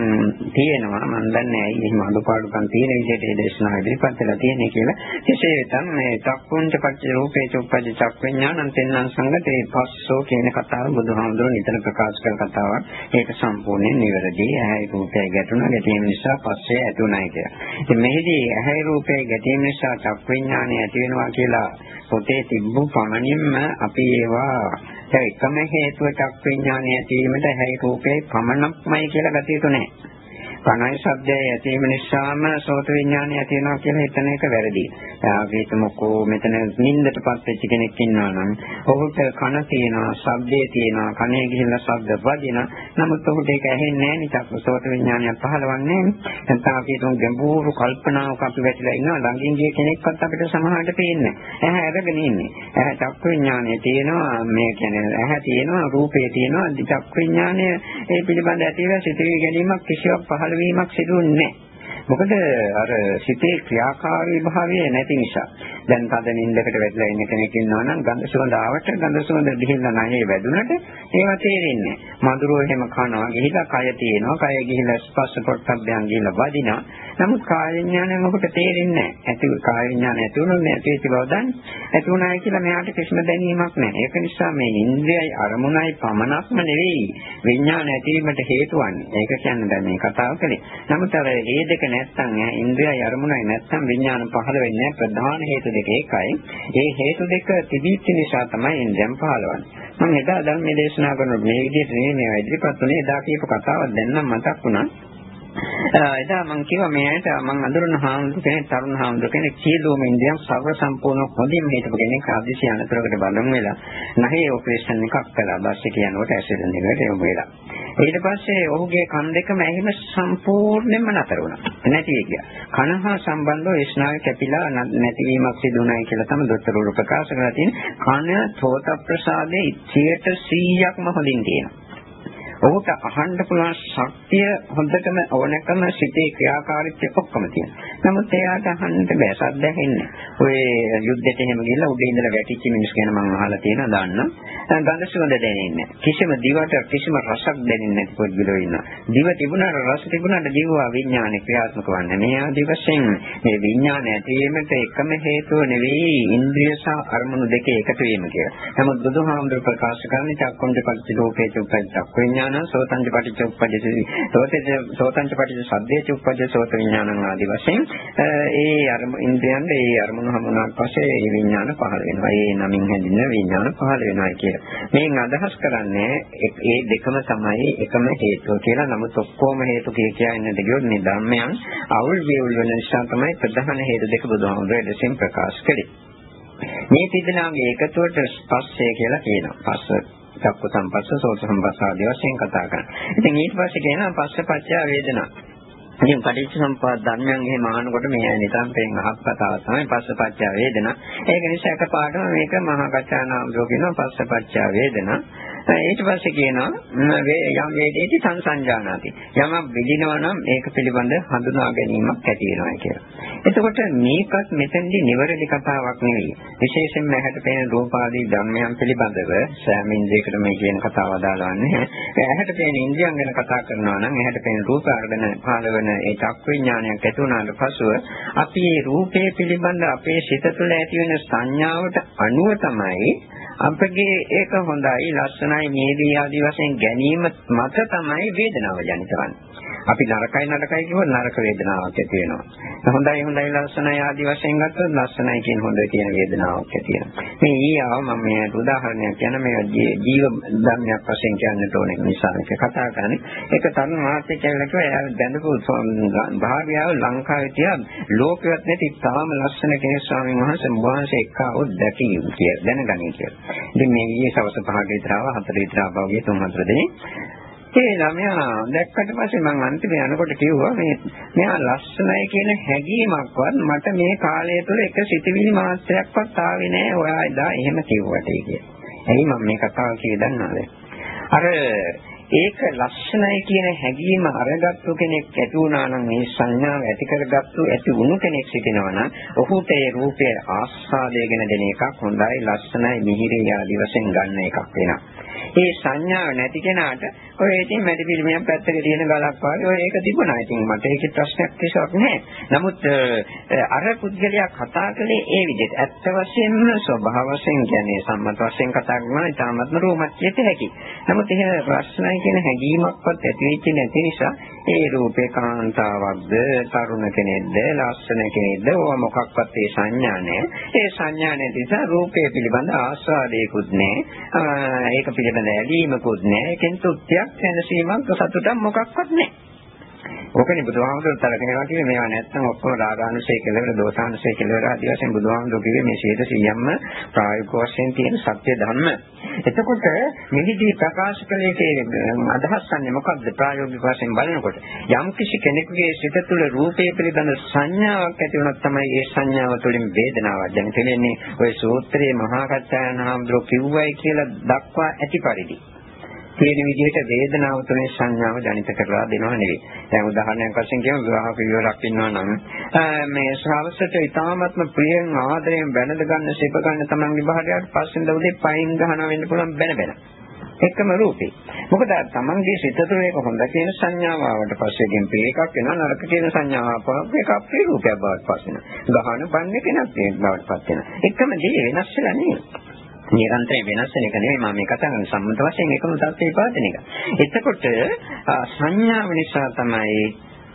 තියෙනවා. මම දන්නේ ඇයි එහෙම අඩුපාඩුකම් තියෙන විදිහට ඒ දේශනාව ඉදිරිපත් කරලා තියෙන්නේ කියලා. කෙසේ වෙතත් මේ චක්කුන්ට පච්ච රූපේ චුප්පජ චක් විඥානං තෙන්නං සංගතේ පස්සෝ කියන කතාව බුදුහාමුදුරුවෝ නිතර ප්‍රකාශ කරන කතාවක්. ඒක සම්පූර්ණයෙන් නිවැරදි. ඇහැයි රූපය ගැටුණා ගැටීම නිසා පස්සේ ඇතුණයි කියලා. ඉතින් මෙහිදී ඇහැයි රූපය ගැටීම නිසා චක් විඥානය ඇති වෙනවා කියලා පොතේ තිබ්බු පමණින්ම අපි ඒවා එකම හේතුව චක් විඥානය ඇතිවීමට ඇහැයි රූපේ පමණක්මයි කියලා ගත යුතු නැහැ. කණයි ශබ්දය ඇතිවීම නිසාම සෝත විඥානය ඇති වෙනවා කියලා හිතන එක වැරදි. අපි හිතමුකෝ මෙතන නින්දටපත් වෙච්ච කෙනෙක් ඉන්නවා නම් ඔහුට කන තියෙනවා, ශබ්දේ තියෙනවා, කනේ ගිහිල්ලා ශබ්ද වදින. නමුත් ඔහුට ඒක ඇහෙන්නේ නැහැ නිකක් සෝත විඥානය පහළවන්නේ නැහැ. නැත්නම් අපි හිතමු ගැඹුරු කල්පනාවක අපි වැටිලා ඉන්නවා ළඟින් ගිය කෙනෙක්වත් අපිට සමහරට පේන්නේ නැහැ. ඇහැ අරගෙන ඉන්නේ. ඇහැ චක්ක විඥානය තියෙනවා, මේ කියන්නේ ඇහැ තියෙනවා, රූපේ තියෙනවා, චක්ක විඥානය ඒ පිළිබඳ ඇතිවෙන සිතේ ගැනීමක් කිසිවක් පහළ පහළ වීමක් සිදුුන්නේ නැහැ. මොකද අර සිතේ ක්‍රියාකාරී භාවය නැති නිසා. දැන් තද නින්දකට වැටලා ඉන්න කෙනෙක් ඉන්නවා නම් ගඳ සුවඳ ආවට ගඳ සුවඳ දිහිල්ලා නැහැ වැදුනට ඒවා තේරෙන්නේ නැහැ. මధుරෝ එහෙම කනවා ගිහිලා කය තියෙනවා. කය ගිහිලා ස්පර්ශ පොට්ටබ්බයන් ගිහිලා වදිනවා. නමුත් කාය විඥානය මොකට තේරෙන්නේ නැහැ. ඇති කාය විඥානය ඇති වුණොත් නැති වෙච්ච බව දන්නේ. ඇති වුණායි කියලා මෙයාට කිසිම දැනීමක් නැහැ. ඒක නිසා මේ ඉන්ද්‍රියයි අරමුණයි පමණක්ම නෙවෙයි විඥාන ඇතිවීමට හේතු වන්නේ. ඒක කියන්නේ දැන් මේ කතාව කලේ. නමුත් අර මේ දෙක නැත්තම් ඉන්ද්‍රියයි අරමුණයි නැත්තම් විඥාන පහළ වෙන්නේ ප්‍රධාන හේතු දෙක ඒකයි. ඒ හේතු දෙක තිබීච්ච නිසා තමයි ඉන්ද්‍රියන් පහළවන්නේ. මම එදා ධර්ම දේශනා කරනකොට මේ විදිහට නෙමෙයි මේවා ඉදිරිපත් වුණේ එදා කියපු කතාවක් දැන් නම් මතක් වුණා. [LAUGHS] එදා මම කිව්වා මෙයාට මම අඳුරන හාමුදුර කෙනෙක් තරුණ හාමුදුර කෙනෙක් සියලුම ඉන්දියන් සර්ව සම්පූර්ණ හොඳින් හිටපු කෙනෙක් ආදිසි අනතුරකට බලන් වෙලා නැහැ ඔපරේෂන් එකක් කළා. බස් එක යනකොට ඇසිඩන්ට් එකකට යොමු වෙලා. ඊට පස්සේ ඔහුගේ කන් දෙකම ඇහිම සම්පූර්ණයෙන්ම නතර වුණා. නැති ගියා කන හා සම්බන්ධව ස්නායු කැපිලා නැතිවීමක් සිදු වුණායි කියලා තමයි දොස්තරවරු ප්‍රකාශ කරලා තියෙන්නේ. කන සෝත ප්‍රසාදයේ 100%ක්ම හොඳින් තියෙනවා. ඔහුට අහන්න පුළුවන් ශක්තිය හොඳටම ඕනකම සිතේ ක්‍රියාකාරීත්වය ඔක්කොම තියෙනවා. නමුත් එයාට අහන්නට බෑ සද්ද ඇහෙන්නේ. ඔය යුද්ධෙට එහෙම ගිහලා උඩ ඉඳලා වැටිච්ච මිනිස් ගැන මම අහලා තියෙනවා දාන්න. ගඳ සුවඳ දැනෙන්නේ කිසිම දිවට කිසිම රසක් දැනෙන්නේ නැති පුද්ගලයෝ ඉන්නවා. දිව තිබුණාට රස තිබුණාට ජීවා විඥානේ ක්‍රියාත්මක වන්නේ. මේ ආදී වශයෙන් මේ විඥාන ඇතිවීමට එකම හේතුව නෙවෙයි ඉන්ද්‍රිය සහ අරමුණු දෙකේ එකතු වීම කියලා. නමුත් බුදුහාමුදුර ප්‍රකාශ කරන්නේ චක්කොන්ද පටිච්චෝපේ චුප්පයි චක්ක විඥාන සෝතංච පටිච්චෝප්පජ්ජති සෝතේජ සෝතංච පටිච්ච සද්දේච උප්පජ්ජ සෝත විඥානං ආදී වශයෙන් ඒ අරමුණු ඉන්ද්‍රයන් ඒ අරමුණු හමුනාට පස්සේ ඒ විඥාන පහළ වෙනවා. ඒ නමින් හැදින්න විඥාන පහළ වෙනවා කියලා. මේන් අදහස් කරන්නේ ඒ දෙකම තමයි එකම හේතුව කියලා. නමුත් ඔක්කොම හේතු කිය කියා ඉන්නද ගියොත් මේ ධර්මයන් අවුල් වේවුල් වෙන නිසා තමයි ප්‍රධාන හේතු දෙක බුදුහාමුදුරේ දෙසින් ප්‍රකාශ කළේ. මේ තිදෙනාගේ එකතුවට ස්පර්ශය කියලා කියනවා. පස්ස චක්ක සම්පස්ස, සෝත සම්පස්ස ආදී වශයෙන් කතා කරනවා. ඉතින් ඊට පස්සේ කියනවා පස්ස පච්චය වේදනා. ඉතින් පටිච්ච සම්පදාය ධර්මයන් එහෙම අහනකොට මේ නිතරම පෙන් අහක් කතාව තමයි පස්සපච්චය වේදනා. ඒක නිසා එකපාරටම මේක මහා කච්චානාමෝ කියනවා පස්සපච්චය වේදනා. ඊට පස්සේ කියනවා යම් වේදේති සංසංජානාති. යමක් විදිනවා නම් ඒක පිළිබඳ හඳුනා ගැනීමක් ඇති වෙනවා කියලා. එතකොට මේකත් මෙතෙන්දි නිවැරදි කතාවක් නෙවෙයි. විශේෂයෙන්ම ඇහැට පෙනෙන රූපාදී ධර්මයන් පිළිබඳව සෑම ඉන්ද්‍රියකට මේ කියන කතාව අදාළවන්නේ. ඇහැට පෙනෙන ඉන්ද්‍රියන් ගැන කතා කරනවා නම් ඇහැට පෙනෙන රූප අරගෙන පහළවන ඒ චක්ක විඥානයක් ඇති වුණාට පසුව අපි මේ රූපය පිළිබඳ අපේ සිත තුළ ඇති වෙන සංඥාවට අනුව තමයි අපගේ ඒක හොඳයි ලස්සනයි මේදී ආදී වශයෙන් ගැනීම මත තමයි වේදනාව ජනිත වන්නේ. අපි නරකයි නරකයි කියවොත් නරක වේදනාවක් ඇති වෙනවා. හොඳයි හොඳයි ලස්සනයි ආදී වශයෙන් ගත්තොත් ලස්සනයි කියන හොඳ කියන වේදනාවක් ඇති වෙනවා. මේ ඊයව මම මේ උදාහරණයක් කියන මේ ජීව ධර්මයක් වශයෙන් කියන්නට ඕනේ නිසා මේක කතා කරන්නේ. ඒක තරුණ මාත්‍ය කියලා කිව්වා එයා දැනපු භාර්යාව ලංකාවේ තියා ලෝකෙවත් නැති තාම ලස්සන කෙනෙක් ස්වාමීන් වහන්සේ වහන්සේ එක්කව දැකී කියලා දැනගනි කියලා. ඉතින් මේ ඊයේ සවස් පහක විතර ආව හතර විතර ආවා වගේ තුන් හතර දිනේ ඒ ළමයා දැක්කට පස්සේ මම අන්තිමේ යනකොට කිව්වා මේ මෙයා ලස්සනයි කියන හැඟීමක්වත් මට මේ කාලය තුළ එක සිතිවිලි මාත්‍රයක්වත් ආවේ නැහැ ඔයා එදා එහෙම කිව්වට කියලා. එයි මම මේ කතාව කියේ දන්නවද? අර ඒක ලස්සනයි කියන හැඟීම අරගත්තු කෙනෙක් ඇති වුණා නම් මේ සංඥාව ඇති කරගත්තු ඇති වුණු කෙනෙක් සිටිනවා නම් ඔහුට ඒ රූපයේ ආස්වාදයෙන් දෙන එකක් හොඳයි ලස්සනයි මිහිරි ආදී වශයෙන් ගන්න එකක් වෙනවා. ඒ සංඥාව නැති කෙනාට ඔය ඉතින් මැටි පිළිමයක් පැත්තක තියෙන ගලක් වගේ ඔය ඒක තිබුණා. ඉතින් මට ඒකේ ප්‍රශ්නයක් කිසිවක් නැහැ. නමුත් අර පුද්ගලයා කතා කළේ ඒ විදිහට. ඇත්ත වශයෙන්ම ස්වභාව වශයෙන් කියන්නේ සම්මත වශයෙන් කතා කරනවා ඉතාමත්ම රෝමච්චයට හැකි. නමුත් එහෙම ප්‍රශ්නයි කියන හැඟීමක්වත් ඇති වෙච්ච නැති නිසා ඒ රූපේ කාන්තාවක්ද තරුණ කෙනෙක්ද ලස්සන කෙනෙක්ද ඕවා මොකක්වත් ඒ සංඥා නැහැ. ඒ සංඥා නැති නිසා රූපය පිළිබඳ ආස්වාදයකුත් නැහැ. ඒක පිළිබඳ ඇලීමකුත් නැහැ. ඒකෙන් තෘප්තියක් දැනසීමක් සතුටක් මොකක්වත් නැහැ. ඕකනේ බුදුහාමුදුරුවෝ තරකේවා කිව්වේ මේවා නැත්තම් ඔක්කොම රාගානුසය කෙලවර දෝසානුසය කෙලවර ආදී වශයෙන් බුදුහාමුදුරුවෝ කිව්වේ මේ ශේත සියම්ම ප්‍රායෝගික වශයෙන් තියෙන සත්‍ය ධර්ම. එතකොට මෙහිදී ප්‍රකාශ කළේ අදහස් ගන්න මොකක්ද ප්‍රායෝගික වශයෙන් බලනකොට යම් කිසි කෙනෙකුගේ සිත තුළ රූපය පිළිබඳ සංඥාවක් ඇති වුණොත් තමයි ඒ සංඥාව තුළින් වේදනාවක් දැනෙන්නේ. තෙන්නේ ওই සූත්‍රයේ මහා කච්චායන හාමුදුරුවෝ කිව්වයි කියලා දක්වා ඇති පරිදි කියන විදිහට වේදනාව තුනේ සංඥාව ජනිත කරලා දෙනවා නෙවෙයි. දැන් උදාහරණයක් වශයෙන් කියමු විවාහ පිළිවෙලක් ඉන්නවා නම් මේ ශ්‍රාවසට ඊ타ත්ම ප්‍රියෙන් ආදරයෙන් බැනද ගන්න සිප ගන්න තමන්ගේ භාර්යාවට පස්සෙන් දවසේ පයින් ගහනවා වෙන්න පුළුවන් බැන බැන. එකම රූපේ. මොකද තමන්ගේ සිත තුළ ඒක හොඳ කියන සංඥාව ආවට පස්සේ ගෙන් ප්‍රිය එකක් වෙනවා නරක කියන සංඥාව ආපුවම ඒක අප්‍රිය රූපයක් බවට පස් වෙනවා. ගහන බන්නේ කෙනක් ඒ බවට පස් වෙනවා. එකම දේ වෙනස් වෙලා නෙවෙයි. නිරන්තරයෙන් වෙනස් වෙන එක නෙවෙයි මම මේ කතා කරන්නේ සම්මත වශයෙන් එකම தත්ත්වය පාදන එක. එතකොට සංඥාව නිසා තමයි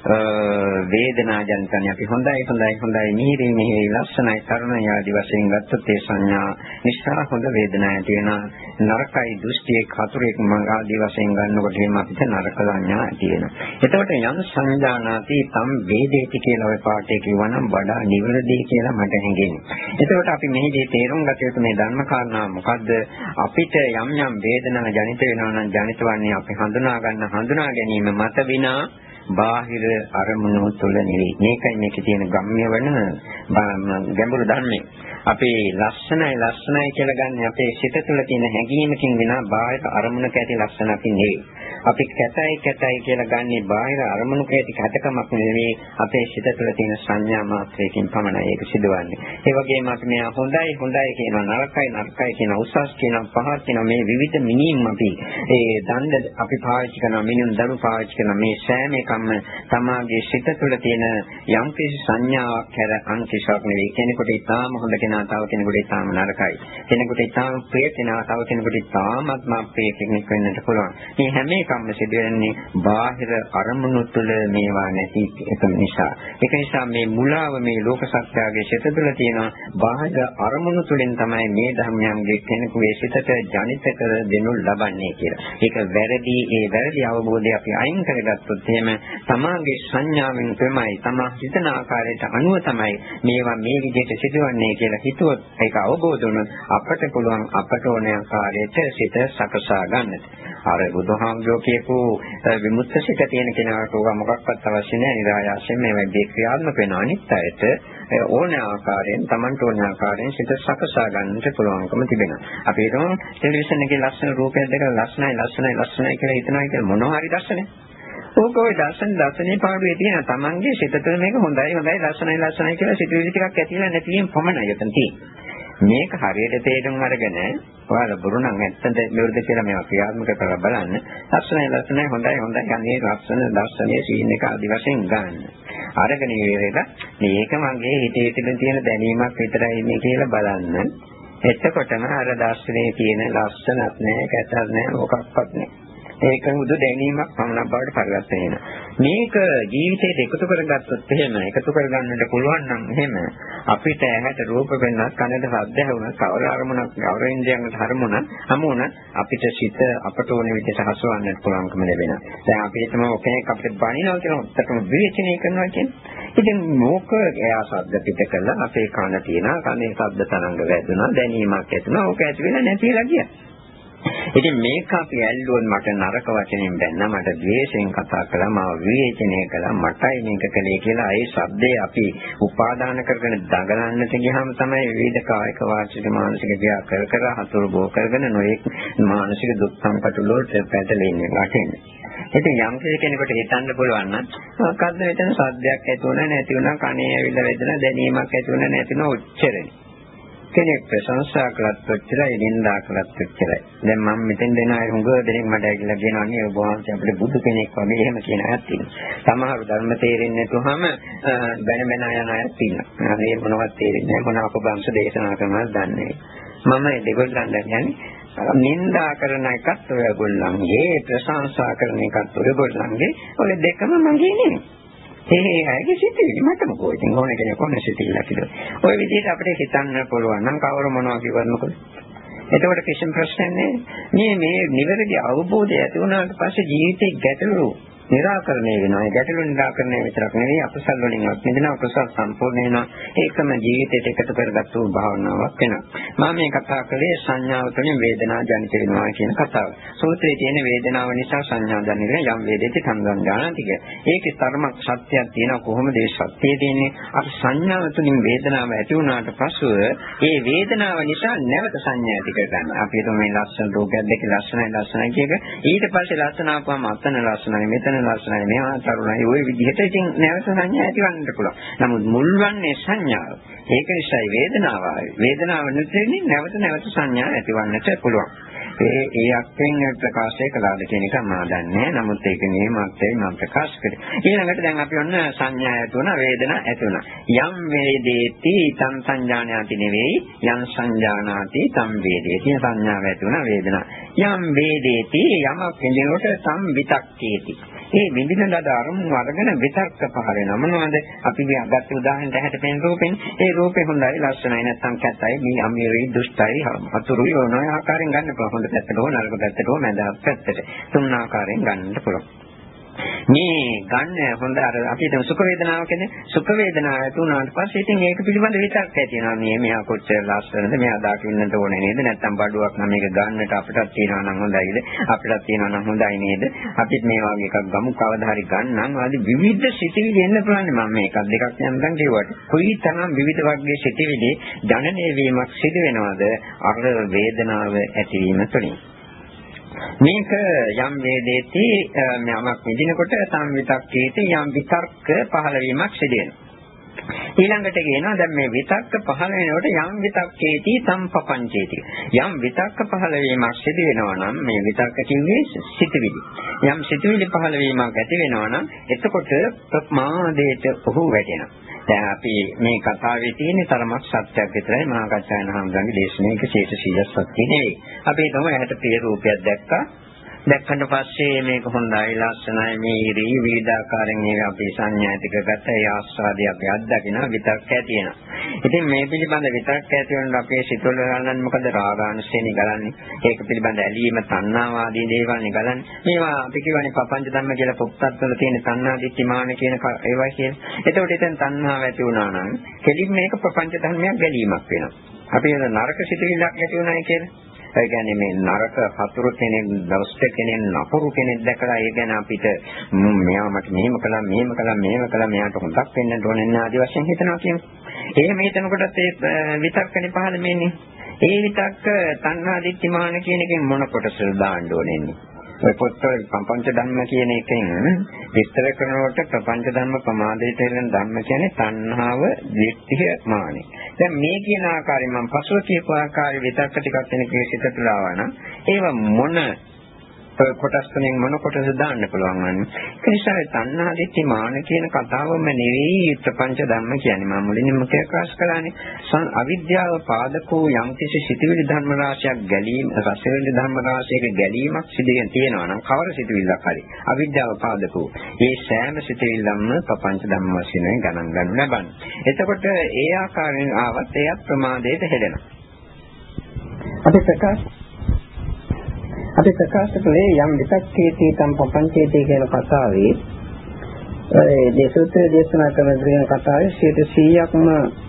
වේදනා ජනිතන්නේ. අපි හොඳයි හොඳයි හොඳයි. මිහිරි මිහිරි ලස්සනයි කරුණයි ආදි වශයෙන් ගත්තොත් ඒ සංඥා නිසා හොඳ වේදනාවක් ඇති වෙනවා. නරකයි දෘෂ්ටියේ කතුරේක මඟ ආදි වශයෙන් ගන්නකොට එහෙම අපිට නරක සංඥා ඇති වෙනවා. එතකොට යම් සංජානාති තම් වේදේති කියලා ඔය පාඩේ කිව්වනම් වඩා නිවැරදි කියලා මට හැඟෙනවා. එතකොට අපි මෙහිදී තේරුම් ගත යුතු මේ ධර්ම කාරණා මොකද්ද? අපිට යම් යම් වේදනා ජනිත වෙනවා නම් ජනිත වන්නේ අපි හඳුනා ගන්න හඳුනා ගැනීම මත විනා බාහිර අරමුණු තුළ නෙවෙයි. මේකයි මේකේ තියෙන ගම්ම්‍ය වෙන ගැඹුරු ධර්මය. අපි ලස්සනයි ලස්සනයි කියලා ගන්න අපේ සිත තුළ තියෙන හැඟීමකින් විනා බාහිර අරමුණක ඇති ලස්සනකින් නෙවෙයි. අපි කැතයි කැතයි කියලා ගන්නේ බාහිර අරමුණක ඇති කැතකමක් නෙවෙයි අපේ සිත තුළ තියෙන සංඥා මාත්‍රයකින් පමණයි ඒක සිදුවන්නේ. ඒ වගේම අපි මෙයා හොඳයි හොඳයි කියනවා නරකයි නරකයි කියන උසස් කියන පහත් කියන මේ විවිධ මිනීම් අපි ඒ දණ්ඩ අපි පාවිච්චි කරන මිනුම් දරු පාවිච්චි කරන මේ සෑම එකම තමාගේ සිත තුළ තියෙන යම් කිසි සංඥාවක් හැර අන් කිසිවක් නෙවෙයි. කෙනෙකුට ඉතාම හොඳ කෙනා තව කෙනෙකුට ඉතාම නරකයි. කෙනෙකුට ඉතාම ප්‍රිය කෙනා තව කෙනෙකුට ඉතාමත්ම අප්‍රිය කෙනෙක් වෙන්නට පුළුවන්. මේ හැම එකක්ම සිදු වෙන්නේ බාහිර අරමුණු තුළ මේවා නැති එක නිසා. ඒක නිසා මේ මුලාව මේ ලෝක සත්‍යයේ සිත තුළ තියෙන බාහිර අරමුණු තුළින් තමයි මේ ධර්මයන්ගේ කෙනෙකුගේ සිතට ජනිත කර දෙනු ලබන්නේ කියලා. ඒක වැරදි ඒ වැරදි අවබෝධය අපි අයින් කරගත්තොත් එහෙම තමාගේ සංඥාවෙන් තමයි තමා හිතන ආකාරයට අනුව තමයි මේවා මේ විදිහට සිදුවන්නේ කියලා හිතුවොත් ඒක අවබෝධ වුණොත් අපට පුළුවන් අපට ඕන ආකාරයට සිත සකසා ගන්නට. අර බුදුහාමුදුරුවෝ කියපු විමුක්ත සිත තියෙන කෙනාට ඕක මොකක්වත් අවශ්‍ය නැහැ. නිරායාසයෙන් මේ වැඩි ක්‍රියාත්මක වෙන අනිත් අයට ඕන ආකාරයෙන් Tamanට ඕන ආකාරයෙන් සිත සකසා ගන්නට පුළුවන්කම තිබෙනවා. අපි හිතමු ටෙලිවිෂන් එකේ ලස්සන රූපයක් දැකලා ලස්සනයි ලස්සනයි ලස්සනයි කියලා හිතනවා කියලා මොනවා හරි දර්ශනයක් ඕක ඔය දර්ශන දර්ශනේ පාඩුවේ තියෙන තමන්ගේ සිත තුළ මේක හොඳයි හොඳයි ලස්සනයි ලස්සනයි කියලා සිතුවිලි ටිකක් ඇතිලා නැතිවීම පමණයි යතන තියෙන්නේ. මේක හරියට තේරුම් අරගෙන ඔයාලා බොරු නම් ඇත්තට මෙවුද කියලා මේවා ක්‍රියාත්මක කරලා බලන්න. ලස්සනයි ලස්සනයි හොඳයි හොඳයි යන්නේ ලස්සන දර්ශනයේ සීන් එක ආදි වශයෙන් ගන්න. අරගෙන ඉවරලා මේක මගේ හිතේ තියෙන දැනීමක් විතරයි ඉන්නේ කියලා බලන්න. එතකොටම අර දර්ශනයේ තියෙන ලස්සනක් නැහැ, කැතක් නැහැ, මොකක්වත් නැහැ. ඒක උදු දැනීමක් පමණක් බවට පරිවර්තනය වෙනවා. මේක ජීවිතයට එකතු කරගත්තොත් එහෙම එකතු කරගන්නට පුළුවන් නම් එහෙම අපිට ඇහැට රූප වෙනස් කනට ශබ්ද ඇහුණා කවර අරමුණක් කවර ඉන්ද්‍රියන්කට හරමුණා හමුණ අපිට සිත අපට ඕන විදිහට හසුවන්නට පුළුවන්කම ලැබෙනවා. දැන් අපි හිතමු කෙනෙක් අපිට බණිනවා කියන උත්තරම විවේචනය කරනවා කියන්නේ. ඉතින් මොක එයා ශබ්ද පිට කළා අපේ කන තියෙනවා කනේ ශබ්ද තරංග වැදුනා දැනීමක් ඇතුණා ඕක ඇති වෙලා නැතිලා ගියා. ඉතින් මේක අපි ඇල්ලුවොත් මට නරක වචනෙන් බැන්න මට ද්වේෂයෙන් කතා කළා මාව විවේචනය කළා මටයි මේක කළේ කියලා ඒ શબ્දේ අපි උපාදාන කරගෙන දඟලන්නට ගියාම තමයි විවිධ කායික වාචික මානසික ක්‍රියා කර කර හතුරු බෝ කරගෙන නොයෙක් මානසික දුක් සම්පතුල වලට පැටලෙන්නේ වටින්නේ. ඉතින් යම් කෙනෙකුට හිතන්න පුළුවන් නම් මොකද්ද මෙතන සද්දයක් ඇති වුණා නැති වුණා කණේ ඇවිල්ලා වැදෙන දැනීමක් ඇති වුණා නැති වුණා උච්චරනේ. කෙනෙක් ප්‍රශංසා කළත් ඔච්චරයි නින්දා කළත් ඔච්චරයි. දැන් මම මෙතෙන් දෙන අය හුඟ දෙනෙක් මට ඇවිල්ලා කියනවා නේ ඔබ වහන්සේ අපිට බුදු කෙනෙක් වගේ එහෙම කියන අයත් ඉන්නවා. සමහර ධර්ම තේරෙන්නේ නැතුවම බැන බැන යන අයත් ඉන්නවා. මේ මොනවත් තේරෙන්නේ නැහැ මොන අපබංශ දේශනා කරනවද දන්නේ. මම ඒ දෙගොල්ලන් කියන්නේ නින්දා කරන එකත් ඔයගොල්ලන්ගේ ප්‍රශංසා කරන එකත් ඔයගොල්ලන්ගේ ඔය දෙකම මගේ නෙමෙයි. ඒ අයගේ සිතිවිලි මට මොකෝ ඉතින් ඕන කෙනෙක් ඕන සිතිවිල්ල කියලා. ওই විදිහට අපිට හිතන්න පුළුවන් නම් කවුරු මොනවා කිව්වත් මොකද? එතකොට කිසිම ප්‍රශ්නයක් නැහැ. මේ මේ නිවැරදි අවබෝධය ඇති වුණාට පස්සේ ජීවිතේ ගැටලු निराකරණය වෙනවා. ඒ ගැටලු निराකරණය විතරක් නෙවෙයි අකුසල් වලින්වත් මිදෙනවා. අකුසල් සම්පූර්ණ වෙනවා. ඒකම ජීවිතයට එකතු කරගත්තු භාවනාවක් වෙනවා. මම මේ කතා කළේ සංඥාව තුළින් වේදනා ජනිත වෙනවා කියන කතාව. සූත්‍රයේ තියෙන වේදනාව නිසා සංඥා ජනිත වෙන යම් වේදිතේ සංගන්ධානාතික. ඒකේ ධර්මයක් සත්‍යයක් තියෙනවා කොහොමද ඒ සත්‍යය තියෙන්නේ? අර සංඥාව තුළින් වේදනාව ඇති වුණාට පසුව ඒ වේදනාව නිසා නැවත සංඥා ඇති කරගන්න. අපි හිතමු මේ ලස්සන රෝගයක් දැකලා ලස්සනයි ලස්සනයි කියක ඊට පස්සේ ලස්සන ආපුවම අතන ලස්සනයි මෙතන ලස්සනයි මේවා තරුණයි ওই විදිහට ඉතින් නැවත සංඥා ඇතිවන්නට පුළුවන්. නමුත් මුල්වන්නේ සංඥාව. ඒක නිසායි වේදනාව ආවේ. වේදනාව නැතිවෙන්නේ නැවත නැවත සංඥා ඇතිවන්නට පුළුවන්. ඒ ඒ අක්ෙන් ප්‍රකාශය කළාද කියන එක මම දන්නේ නමුත් ඒක නියමත්වයි මම ප්‍රකාශ කරේ. ඊළඟට දැන් අපි ඔන්න සංඥා ඇතුණ වේදනා ඇතුණ. යම් වේදේති තම් සංජානාති නෙවෙයි යම් සංජානාති තම් වේදේති සංඥාව ඇතුණ වේදනා. යම් වේදේති යමක් විඳිනකොට තම් විතක්කේති. මේ විඳින ලද අරමුණු අරගෙන විතර්ක පහල වෙනවා. මොනවද? අපි මේ අගත් උදාහරණයට හැට පෙනෙන රූපෙන් ඒ රූපේ හොඳයි, ලස්සනයි නැත්නම් කැතයි, මේ අමිරේ දුෂ්ටයි, අතුරුයි ඕන ආකාරයෙන් ගන්න පුළුවන්. හොඳ පැත්තට හෝ නරක පැත්තට හෝ මැද පැත්තට. තුන් ආකාරයෙන් ගන්නට පුළුවන්. මේ ගන්න හොඳ අර අපිට සුඛ වේදනාව කියන්නේ සුඛ වේදනාව ඇති වුණාට පස්සේ ඉතින් ඒක පිළිබඳ විතර්ක ඇති වෙනවා. මේ මෙයා කොච්චර ලස්සනද මෙයා දකින්නට ඕනේ නේද? නැත්නම් බඩුවක් නම් මේක ගන්නට අපිටත් තියෙනවා නම් හොඳයිද? අපිටත් තියෙනවා නම් හොඳයි නේද? අපිත් මේ වගේ එකක් ගමු කවදා හරි ගන්නම්. ආදී විවිධ සිතිවිලි එන්න පුළුවන් මම මේකක් දෙකක් යනකම් කිව්වට කොයි තරම් විවිධ වර්ගයේ සිතිවිලි ජනනය වීමක් සිදු වෙනවද? අර වේදනාව ඇතිවීම තුළින්. මේක යම් වේදේති යමක් විඳිනකොට සංවිතක්කේති යම් විතර්ක පහළ වීමක් සිදු වෙනවා. ඊළඟට කියනවා දැන් මේ විතක්ක පහළ වෙනකොට යම් විතක්කේති සම්පපංචේති. යම් විතක්ක පහළ වීමක් සිදු වෙනවා නම් මේ විතක්ක කිව්වේ සිතවිලි. යම් සිතවිලි පහළ වීමක් ඇති වෙනවා නම් එතකොට ප්‍රමාදයට ඔහු වැටෙනවා. දැන් අපි මේ කතාවේ තියෙන තරමක් සත්‍යයක් විතරයි මහා කච්චායන හාමුදුරන්ගේ දේශනාවක ශේෂ සීල සත්‍ය නෙවෙයි. අපි තමයි ඇහැට ප්‍රිය රූපයක් දැක්කා. දැක්කට පස්සේ මේක හොඳයි ලස්සනයි මේ ඉරි විවිධාකාරයෙන් මේ අපි සංඥා ටික ගත්ත ඒ ආස්වාදය අපි අත්දකින විතක් ඇති වෙනවා. ඉතින් මේ පිළිබඳ විතක් ඇති වෙනකොට අපේ සිතුවල ගන්නන් මොකද රාගානුස්සේනි ගලන්නේ. ඒක පිළිබඳ ඇලීම තණ්හාවාදී දේවල් නේ ගලන්නේ. මේවා අපි කියවනේ පපංච ධම්ම කියලා පොත්පත්වල තියෙන තණ්හා දිට්ඨිමාන කියන ඒවා කියලා. එතකොට එතෙන් තණ්හාව ඇති වුණා නම් කෙලින් මේක ප්‍රපංච ධර්මයක් ගැලීමක් වෙනවා. අපි නරක සිතුවිල්ලක් ඇති වුණායි කියලා ඒ කියන්නේ මේ නරක හතුරු කෙනෙක්, දවස්ත කෙනෙක්, නපුරු කෙනෙක් දැකලා ඒ ගැන අපිට මෙයා මට මෙහෙම කළා, මෙහෙම කළා, මෙහෙම කළා, මෙයාට හොඳක් වෙන්න ඕනේ නැහැ ආදි වශයෙන් හිතනවා කියන්නේ. එහෙම හිතනකොටත් ඒ විතක්කනේ පහළ මෙන්නේ. ඒ විතක්ක තණ්හා දිට්ඨිමාන කියන එකෙන් මොන කොටසද දාන්න ඕනේ? ඔය පොත්වල පංච ධම්ම කියන එකෙන් විස්තර කරනකොට ප්‍රපංච ධම්ම ප්‍රමාදයට එන ධම්ම කියන්නේ තණ්හාව, දිට්ඨිය, මානෙ. දැන් මේ කියන ආකාරයෙන් මම පසුව කියපු ආකාරයේ විතක්ක ටිකක් කෙනෙක්ගේ සිතට ලාවා නම් ඒව මොන කොටස් තුනෙන් මොන කොටස දාන්න පුළුවන් වන්නේ. ඒ නිසා තණ්හා දිට්ඨි මාන කියන කතාවම නෙවෙයි ප්‍රපංච ධම්ම කියන්නේ. මම මුලින්ම ප්‍රකාශ කළානේ. අවිද්‍යාව පාදකෝ යම් කිසි සිටිවිලි ධර්ම රාශියක් ගැලීම, රසවිලි ධර්ම රාශියක ගැලීමක් සිදුවෙන තියෙනවා නම් කවර සිටිවිල්ලක් හරි. අවිද්‍යාව පාදකෝ. මේ සෑම සිටිවිල්ලක්ම ප්‍රපංච ධම්ම වශයෙන් ගණන් ගන්න ලබන්නේ. එතකොට ඒ ආකාරයෙන් ආවත් එයත් ප්‍රමාදයට හෙදෙනවා. අපි ප්‍රකාශ අපි ප්‍රකාශ කළේ යම් විතක්කේති තම් පపంచේති කියන කතාවේ ඒ දේශෝත්තර දේශනා කරන දේ කතාවේ 100%ක්ම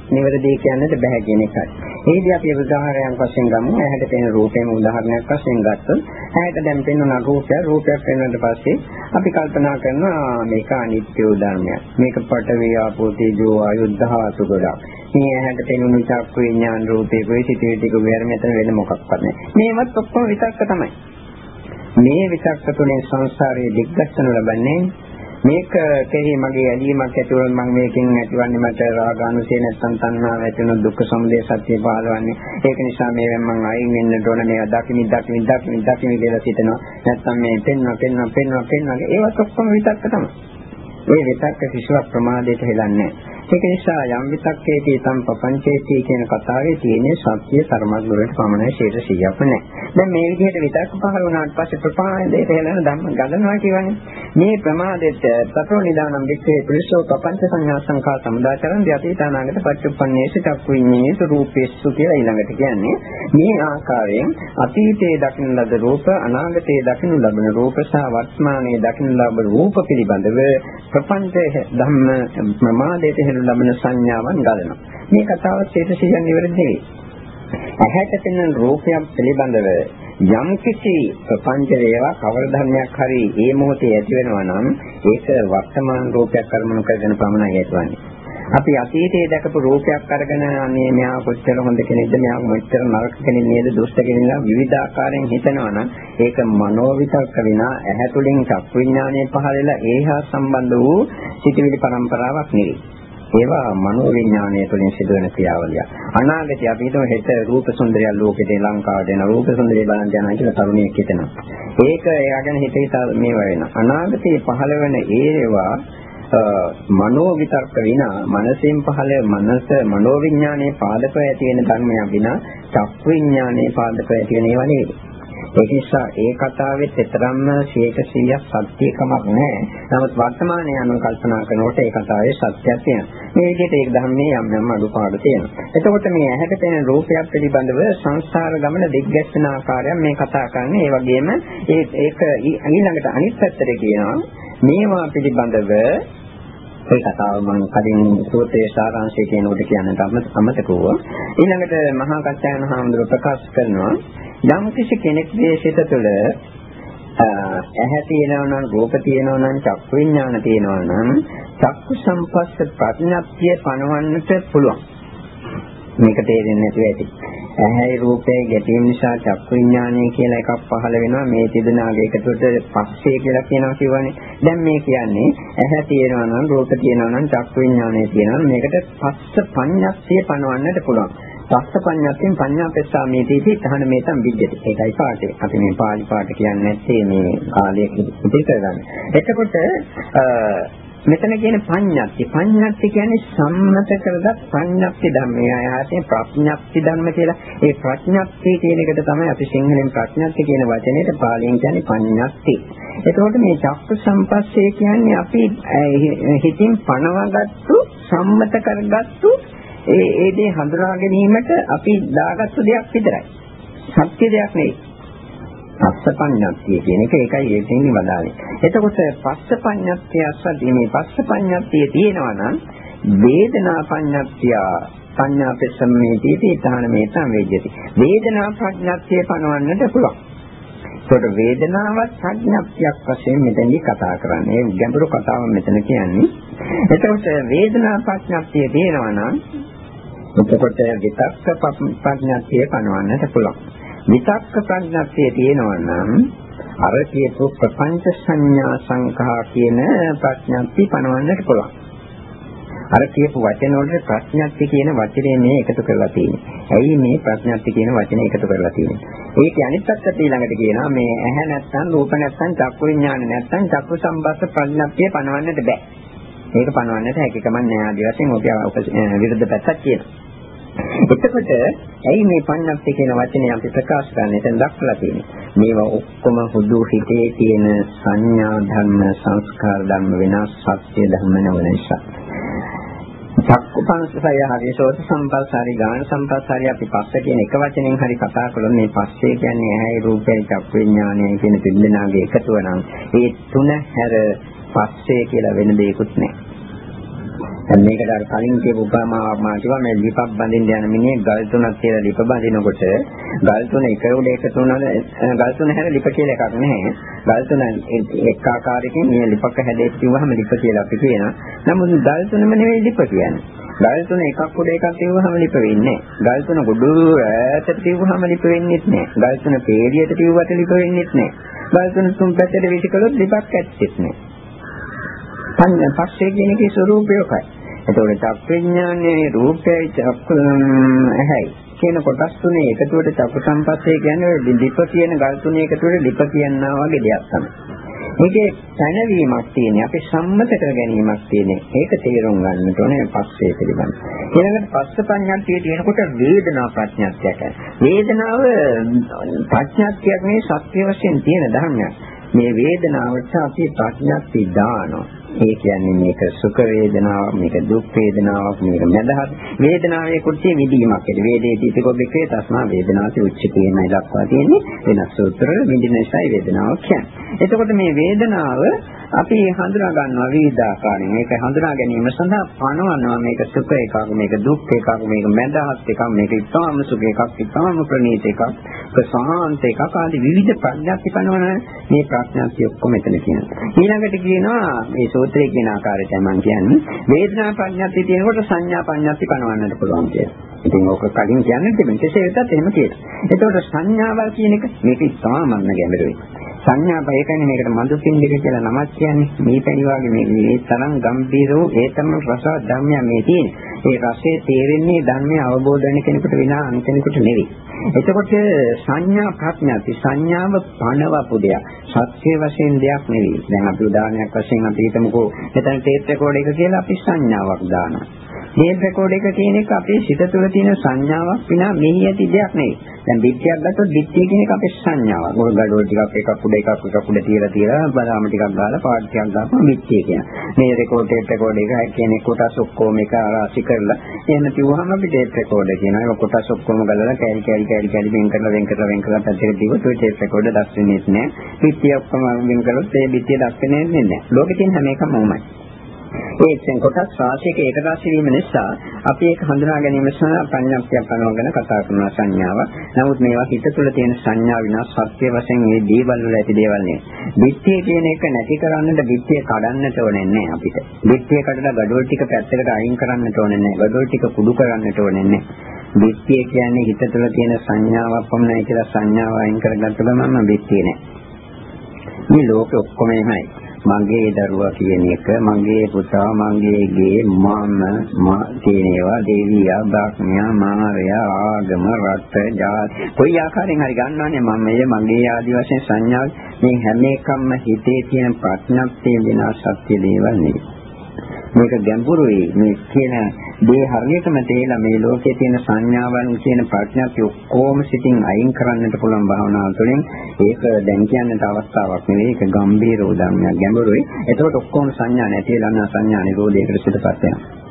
නිවැරදි කියන්නට බෑ කියන එකයි. ඒකදී අපි උදාහරණයක් වශයෙන් ගමු. ඇහැට පෙනෙන රූපේම උදාහරණයක් වශයෙන් ගත්තොත් ඇහැට දැන් පෙනෙන රූපය රූපයක් පෙනෙනට පස්සේ අපි කල්පනා කරනවා මේක අනිත්‍ය ධර්මයක්. මේක පඨවි ආපෝ තේජෝ ආයු ධාතු ගොඩක්. මේ ඇහැට පෙනුණු චක්ක විඥාන රූපේ කොයි සිටේ ටික වෙර මෙතන වෙන මොකක්වත් නැහැ. මේවත් ඔක්කොම විතක්ක තමයි. මේ විතක්ක තුනේ සංසාරයේ දිග්ගස්සන ලබන්නේ. මේක කෙරෙහි මගේ ඇලීමක් ඇතිවෙන මම මේකෙන් ඇතිවන්නේ මට රාගානුසය නැත්තම් තණ්හාව ඇති වෙන දුක්ඛ සමුදය සත්‍ය පහළවන්නේ. ඒක නිසා මේවෙන් මම අයින් වෙන්න ඕන මේ දකිමි දකිමි දකිමි දකිමි කියලා සිතනවා නැත්තම් මේ පෙන්ව පෙන්ව පෙන්ව පෙන්ව ඒවත් ඔක්කොම විතක්ක තමයි. ඒ විතක්ක කිසිවක් ප්‍රමාදයට හෙලන්නේ නැහැ. ඒක නිසා යම් විතක්කේදී තම් පපංචේති කියන කතාවේ තියෙන සත්‍ය ධර්මවලට පමණයි ශේත 100ක් නැහැ. දැන් මේ විදිහට විතක්ක පහළ වුණාට පස්සේ ප්‍රපාදයට හෙළන ධම්ම ගලනවා කියවනේ. මේ ප්‍රමාදෙත් සතර නිදානම් වික්‍රේ පුරිසෝ පපංච සංඥා සංකා සමුදාචරණ යතිතානාගත පච්චුප්පන්නේස චක්කු විඤ්ඤේස රූපේසු කියලා ඊළඟට කියන්නේ මේ ආකාරයෙන් අතීතයේ දකින්න ලද රූප අනාගතයේ දකින්න ලබන රූප සහ වර්තමානයේ දකින්න ලබන රූප පිළිබඳව ප්‍රපංචයේ ධම්ම ප්‍රමාදයට හෙළන කරනු ලබන සංඥාවන් ගලනවා. මේ කතාව චේතසිකයන් නිවැරදි නෙවෙයි. ඇහැට පෙනෙන රූපයක් පිළිබඳව යම් කිසි ප්‍රපංච වේවා කවර ධර්මයක් හරි ඒ මොහොතේ ඇති වෙනවා නම් ඒක වර්තමාන රූපයක් කරමුණු කරගෙන පමණයි ඇතිවන්නේ. අපි අතීතයේ දැකපු රූපයක් අරගෙන අනේ මෙයා කොච්චර හොඳ කෙනෙක්ද මෙයා මෙච්චර නරක කෙනෙක් නේද දුෂ්ට කෙනෙක්ද විවිධ ආකාරයෙන් හිතනවා නම් ඒක මනෝවිතර්ක විනා ඇහැ තුළින් චක්කු විඥානයේ පහළලා ඒහා සම්බන්ධ වූ සිතිවිලි පරම්පරාවක් නෙවෙයි. ඒවා මනෝ විඥානය තුළින් සිදුවෙන ක්‍රියාවලිය. අනාගතය අපි හිතමු හෙට රූප සුන්දරිය ලෝකෙට ලංකාවට එන රූප සුන්දරිය බලන් යනවා කියලා තරුණියෙක් හිතනවා. ඒක එයාගෙන හිතේ මේවා වෙනවා. අනාගතයේ පහළ වෙන ඒවා මනෝ විතර්ක විනා මනසෙන් පහළ මනස මනෝ විඥානයේ පාදක ඇති වෙන ධර්මයක් විනා චක්කු විඥානයේ පාදක ඇති වෙන ඒවා නෙවෙයි. ඒ නිසා ඒ කතාවෙත් එතරම්ම 100%ක් සත්‍යකමක් නැහැ. නමුත් වර්තමානයේ අනුව කල්පනා කරනකොට ඒ කතාවේ සත්‍යයක් තියෙනවා. මේ විදිහට ඒක ධර්මයේ යම් යම් අඩුපාඩු තියෙනවා. එතකොට මේ ඇහැට පෙනෙන රූපයක් පිළිබඳව සංස්කාර ගමන දිග්ගැස්සන ආකාරයෙන් මේ කතා කරන්නේ. ඒ වගේම ඒක ඊළඟට අනිත් පැත්තට කියනවා මේවා පිළිබඳව ඒ කතාව මම කලින් සූත්‍රයේ සාරාංශය කියනකොට කියන්නට අමතක වුණා. ඊළඟට මහා කච්චායන හාමුදුරුවෝ ප්‍රකාශ කරනවා යම් කිසි කෙනෙක්ගේ සිත තුළ ඇහැ තියෙනවා නම් රූප තියෙනවා නම් චක්කු විඥාන තියෙනවා නම් චක්කු සම්පස්ස ප්‍රඥප්තිය පණවන්නට පුළුවන්. මේක තේරෙන්නේ නැතුව ඇති. ඇහැයි රූපේ ගැටීම නිසා චක්කු විඥානය කියලා එකක් පහළ වෙනවා මේ තිදෙනාගේ එකතුවට පස්සේ කියලා කියනවා කියවනේ. දැන් මේ කියන්නේ ඇහැ තියෙනවා නම් රූප තියෙනවා නම් චක්කු විඥානය තියෙනවා මේකට පස්ස පඤ්ඤප්තිය පණවන්නට පුළුවන්. පස්ස පඤ්ඤාත්යෙන් පඤ්ඤාපෙස්සා මේ තීති තහන මේතම් විද්‍යති. ඒකයි පාඩේ. අපි මේ පාලි පාඩ කියන්නේ නැත්තේ මේ කාලයක ඉතිරි කරගන්න. එතකොට මෙතන කියන පඤ්ඤාත්ති පඤ්ඤාත්ති කියන්නේ සම්මත කරගත් පඤ්ඤාත්ති ධර්මය ආයතේ ප්‍රඥාත්ති ධර්ම කියලා. ඒ ප්‍රඥාත්ති කියන එකට තමයි අපි සිංහලෙන් ප්‍රඥාත්ති කියන වචනේට පාලියෙන් කියන්නේ පඤ්ඤාත්ති. එතකොට මේ චක්ක සම්පස්සේ කියන්නේ අපි හිතින් පනවගත්තු සම්මත කරගත්තු ඒ ඒ දේ හඳුනා ගැනීමට අපි දාගත්තු දෙයක් විතරයි. සත්‍ය දෙයක් නෙවෙයි. පස්සපඤ්ඤත්තිය කියන එක ඒකයි ඒ දෙන්නේ වදාලේ. එතකොට පස්සපඤ්ඤත්තිය අස්සදී මේ පස්සපඤ්ඤත්තිය තියෙනවා නම් වේදනා පඤ්ඤත්තිය සංඥා පෙස්සමේදී තීතාන මේතම් වේජ්‍යති. වේදනා ප්‍රඥාත්තිය පනවන්නට පුළුවන්. ඒකට වේදනාවත් ප්‍රඥාප්තියක් වශයෙන් මෙතනදී කතා කරන්නේ. ගැඹුරු කතාව මෙතන කියන්නේ. එතකොට වේදනා ප්‍රඥාප්තිය දෙනවා නම් එතකොට විතක්ක ප්‍රඥාප්තිය පනවන්නට පුළුවන්. විතක්ක ප්‍රඥප්තිය තියෙනවා නම් අර කියපු ප්‍රපංච සංඥා සංඛා කියන ප්‍රඥප්ති පනවන්නට පුළුවන්. අර කියපු වචන වලට ප්‍රඥප්ති කියන වචනේ මේ එකතු කරලා තියෙන්නේ. ඇයි මේ ප්‍රඥප්ති කියන වචනේ එකතු කරලා තියෙන්නේ? ඒක අනිත් පැත්තට ඊළඟට කියනවා මේ ඇහැ නැත්තම් රූප නැත්තම් චක්කු විඥාන නැත්තම් චක්කු සම්බස්ස ප්‍රඥප්තිය පනවන්නට බෑ. මේක පනවන්නට හැකියකම නෑ ආදි වශයෙන් ඔබ විරුද්ධ පැත්තක් කියනවා. එතකොට ඇයි මේ පඤ්ඤප්ති කියන වචනේ අපි ප්‍රකාශ කරන්නේ එතන දක්වලා තියෙන්නේ. මේවා ඔක්කොම හුදු හිතේ තියෙන සංඥා ධර්ම සංස්කාර ධර්ම වෙනස් සත්‍ය ධර්ම නොවන නිසා. චක්කුපංසය හරි සෝත සම්පස්සාරි ගාන සම්පස්සාරි අපි පස්ස කියන එක වචනෙන් හරි කතා කළොත් මේ පස්සේ කියන්නේ ඇහැයි රූපයයි චක්කු විඥානයයි කියන දෙන්නාගේ එකතුව නම් ඒ තුන හැර පස්සේ කියලා වෙන දෙයක්වත් නැහැ. දැන් මේකට අර කලින් කියපු උපමාවක් මා කිව්වා මේ ලිපක් බඳින්න යන මිනිහෙක් ගල් තුනක් කියලා ලිප බඳිනකොට ගල් තුන එක උඩ එක තුනද ගල් තුන හැර ලිප කියලා එකක් නැහැ. ගල් තුන එක් ආකාරයකින් මේ ලිපක හැදෙච්ච කිව්වහම ලිප කියලා අපි කියනවා. නමුත් ගල් තුනම නෙවෙයි ලිප කියන්නේ. ගල් තුන එකක් උඩ එකක් තියුවහම ලිප වෙන්නේ නැහැ. ගල් තුන ගොඩ ඈතට තියුවහම ලිප වෙන්නේ නැහැ. ගල් තුන පේළියට තියුවට ලිප වෙන්නේ නැහැ. ගල් තුන තුන් පැත්තට විසිකලොත් ලිපක් ඇත්තෙත් නැහැ. පඤ්ඤ පස්සේ කියන එකේ ස්වરૂපයකයි. එතකොට චක්විඥානයේ රූපයයි චක්ක ඇහැයි කියන කොටස් තුනේ එකතුවට චක්ක සම්පස්සේ කියන්නේ ලිප කියන ගල් තුනේ එකතුවට ලිප කියනවා වගේ දෙයක් තමයි. මේකේ පැනවීමක් තියෙන්නේ අපි සම්මත කර ගැනීමක් තියෙන්නේ. ඒක තේරුම් ගන්නට ඕනේ පස්සේ පිළිබඳ. ඊළඟට පස්ස පඤ්ඤාත්තිය තියෙනකොට වේදනා ප්‍රඥාත්යක්. වේදනාව ප්‍රඥාත්යක් නේ සත්‍ය වශයෙන් තියෙන ධර්මයක්. මේ වේදනාවට අපි ප්‍රඥාත්ති දානවා. ඒ කියන්නේ මේක සුඛ වේදනාවක් මේක දුක් වේදනාවක් මේක මදහත් වේදනාවේ කුටි විදීමක් ඒ වේදේති තිකොබ්බේ තස්මා වේදනාති උච්චකේනයි දක්වා තියෙන්නේ. වෙනස් සූත්‍ර විඳින නිසා වේදනාව කියන්නේ. එතකොට මේ වේදනාව අපි හඳුනා ගන්නවා විවිධ ආකාරයෙන් මේක හඳුනා ගැනීම සඳහා පනවනවා මේක සුඛ එකක් මේක දුක් එකක් මේක මදහත් එකක් මේක ඉතාම සුඛ එකක් ඉතාම ප්‍රණීත එකක්. ප්‍රසාන්ත එකක් ආදී විවිධ ප්‍රඥාති පනවන මේ ප්‍රඥාති ඔක්කොම මෙතන කියනවා ඊළඟට කියනවා මේ සූත්‍රයේ කියන ආකාරයට මම කියන්නේ වේදනා පඤ්ඤාති තියෙනකොට සංඥා පඤ්ඤාති පනවන්නට පුළුවන් කියලා. ඉතින් ඕක කලින් කියන්නේ තිබෙන කෙසේ වෙතත් එහෙම කියනවා. එතකොට සංඥාවල් කියන එක මේක ඉතාමත්ම ගැඹුරුයි. සංඥා බය කියන්නේ මේකට මధు පින්ඩික කියලා නමක් කියන්නේ මේ පැණි වගේ මේ මේ තරම් ගැඹීර වූ ඒ තම රස ධර්මයක් මේ තියෙන්නේ. ඒ රසයේ තේරෙන්නේ ධර්මය අවබෝධ වෙන කෙනෙකුට විනා අන් කෙනෙකුට නෙවෙයි. එතකොට සංඥා ප්‍රඥාති සංඥාව පණවපු දෙයක්. සත්‍ය වශයෙන් දෙයක් නෙවෙයි. දැන් අපි උදාහරණයක් වශයෙන් අපි හිතමුකෝ මෙතන ටේප් රෙකෝඩ් එක කියලා අපි සංඥාවක් දානවා. ටේප් රෙකෝඩ් එක කියන එක අපේ සිත තුළ තියෙන සංඥාවක් විනා මෙහි ඇති දෙයක් නෙවෙයි. දැන් බිත්තියක් ගත්තොත් බිත්තිය කියන එක අපේ සංඥාවක්. මොකද ගඩොල් ටිකක් එකක් උඩ එකක් එකක් උඩ තියලා තියලා බදාම ටිකක් ගාලා පාට් ටිකක් දාපුවා බිත්තිය කියන. මේ රෙකෝඩ් ටේප් රෙකෝඩ් එක කියන්නේ කොටස් ඔක්කොම එක රාශි කරලා එහෙම කිව්වහම අපි ටේප් රෙකෝඩ් කියනවා. ඒක කොටස් ඔක්කොම ගලලා කැරි කැරි කැරි කැරි වෙන් කරලා වෙන් කරලා වෙන් කරලා පැත්තකට දීවොත් ඔය ටේප් රෙකෝඩ් දස් වෙන්නේ නැහැ. බිත්තිය ඔක්කොම වෙන් කළොත් ඒ බිත්තිය දස් වෙන්නේ නැහැ. ලෝකෙ තියෙන හැම එකම උමයි. ඒකෙන් කොටස් රාශියක ඒකරාශී වීම නිසා අපි ඒක හඳුනා ගැනීම සඳහා ප්‍රඥාක්තියක් කරනවා ගැන කතා කරන සංඥාව. නමුත් මේවා හිත තුළ තියෙන සංඥා විනාශ සත්‍ය වශයෙන් මේ දේවල් වල ඇති දේවල් නේ. බිත්තිය කියන එක නැති කරන්නට බිත්තිය කඩන්නට ඕනේ නැහැ අපිට. බිත්තිය කඩලා gadol ටික පැත්තකට අයින් කරන්නට ඕනේ නැහැ. gadol ටික කුඩු කරන්නට ඕනේ නැහැ. බිත්තිය කියන්නේ හිත තුළ තියෙන සංඥාවක් පමණයි කියලා සංඥාව අයින් කරගත්ත ගමන්ම බිත්තිය නෑ. මේ ලෝකෙ ඔක්කොම එහෙමයි. මගේ දරුවා කියන එක මගේ පුතා මගේ ගේ මම කියන ඒවා දේවියා බ්‍රහ්මයා මාරයා ආගම රට ජාති. කොයි ආකාරයෙන් හරි ගන්නවනේ මම මේ මගේ ආදි වශයෙන් සංඥා. මේ හැම එකක්ම හිතේ තියෙන ප්‍රඥප්තිය වෙන සත්‍ය දේවල් නෙවෙයි මේක ගැඹුරුයි මේ කියන දේ හරියටම තේලා මේ ලෝකයේ තියෙන සංඥාවන් කියන ප්‍රඥාප්තිය ඔක්කොම සිතින් අයින් කරන්නට පුළුවන් භාවනාව තුළින්. ඒක දැන් කියන්නට අවස්ථාවක් නෙවෙයි. ඒක ගම්බීර උදාහරණයක් ගැඹුරුයි. එතකොට ඔක්කොම සංඥා නැතිලා යන සංඥා නිරෝධයකට සිදුපත් වෙනවා.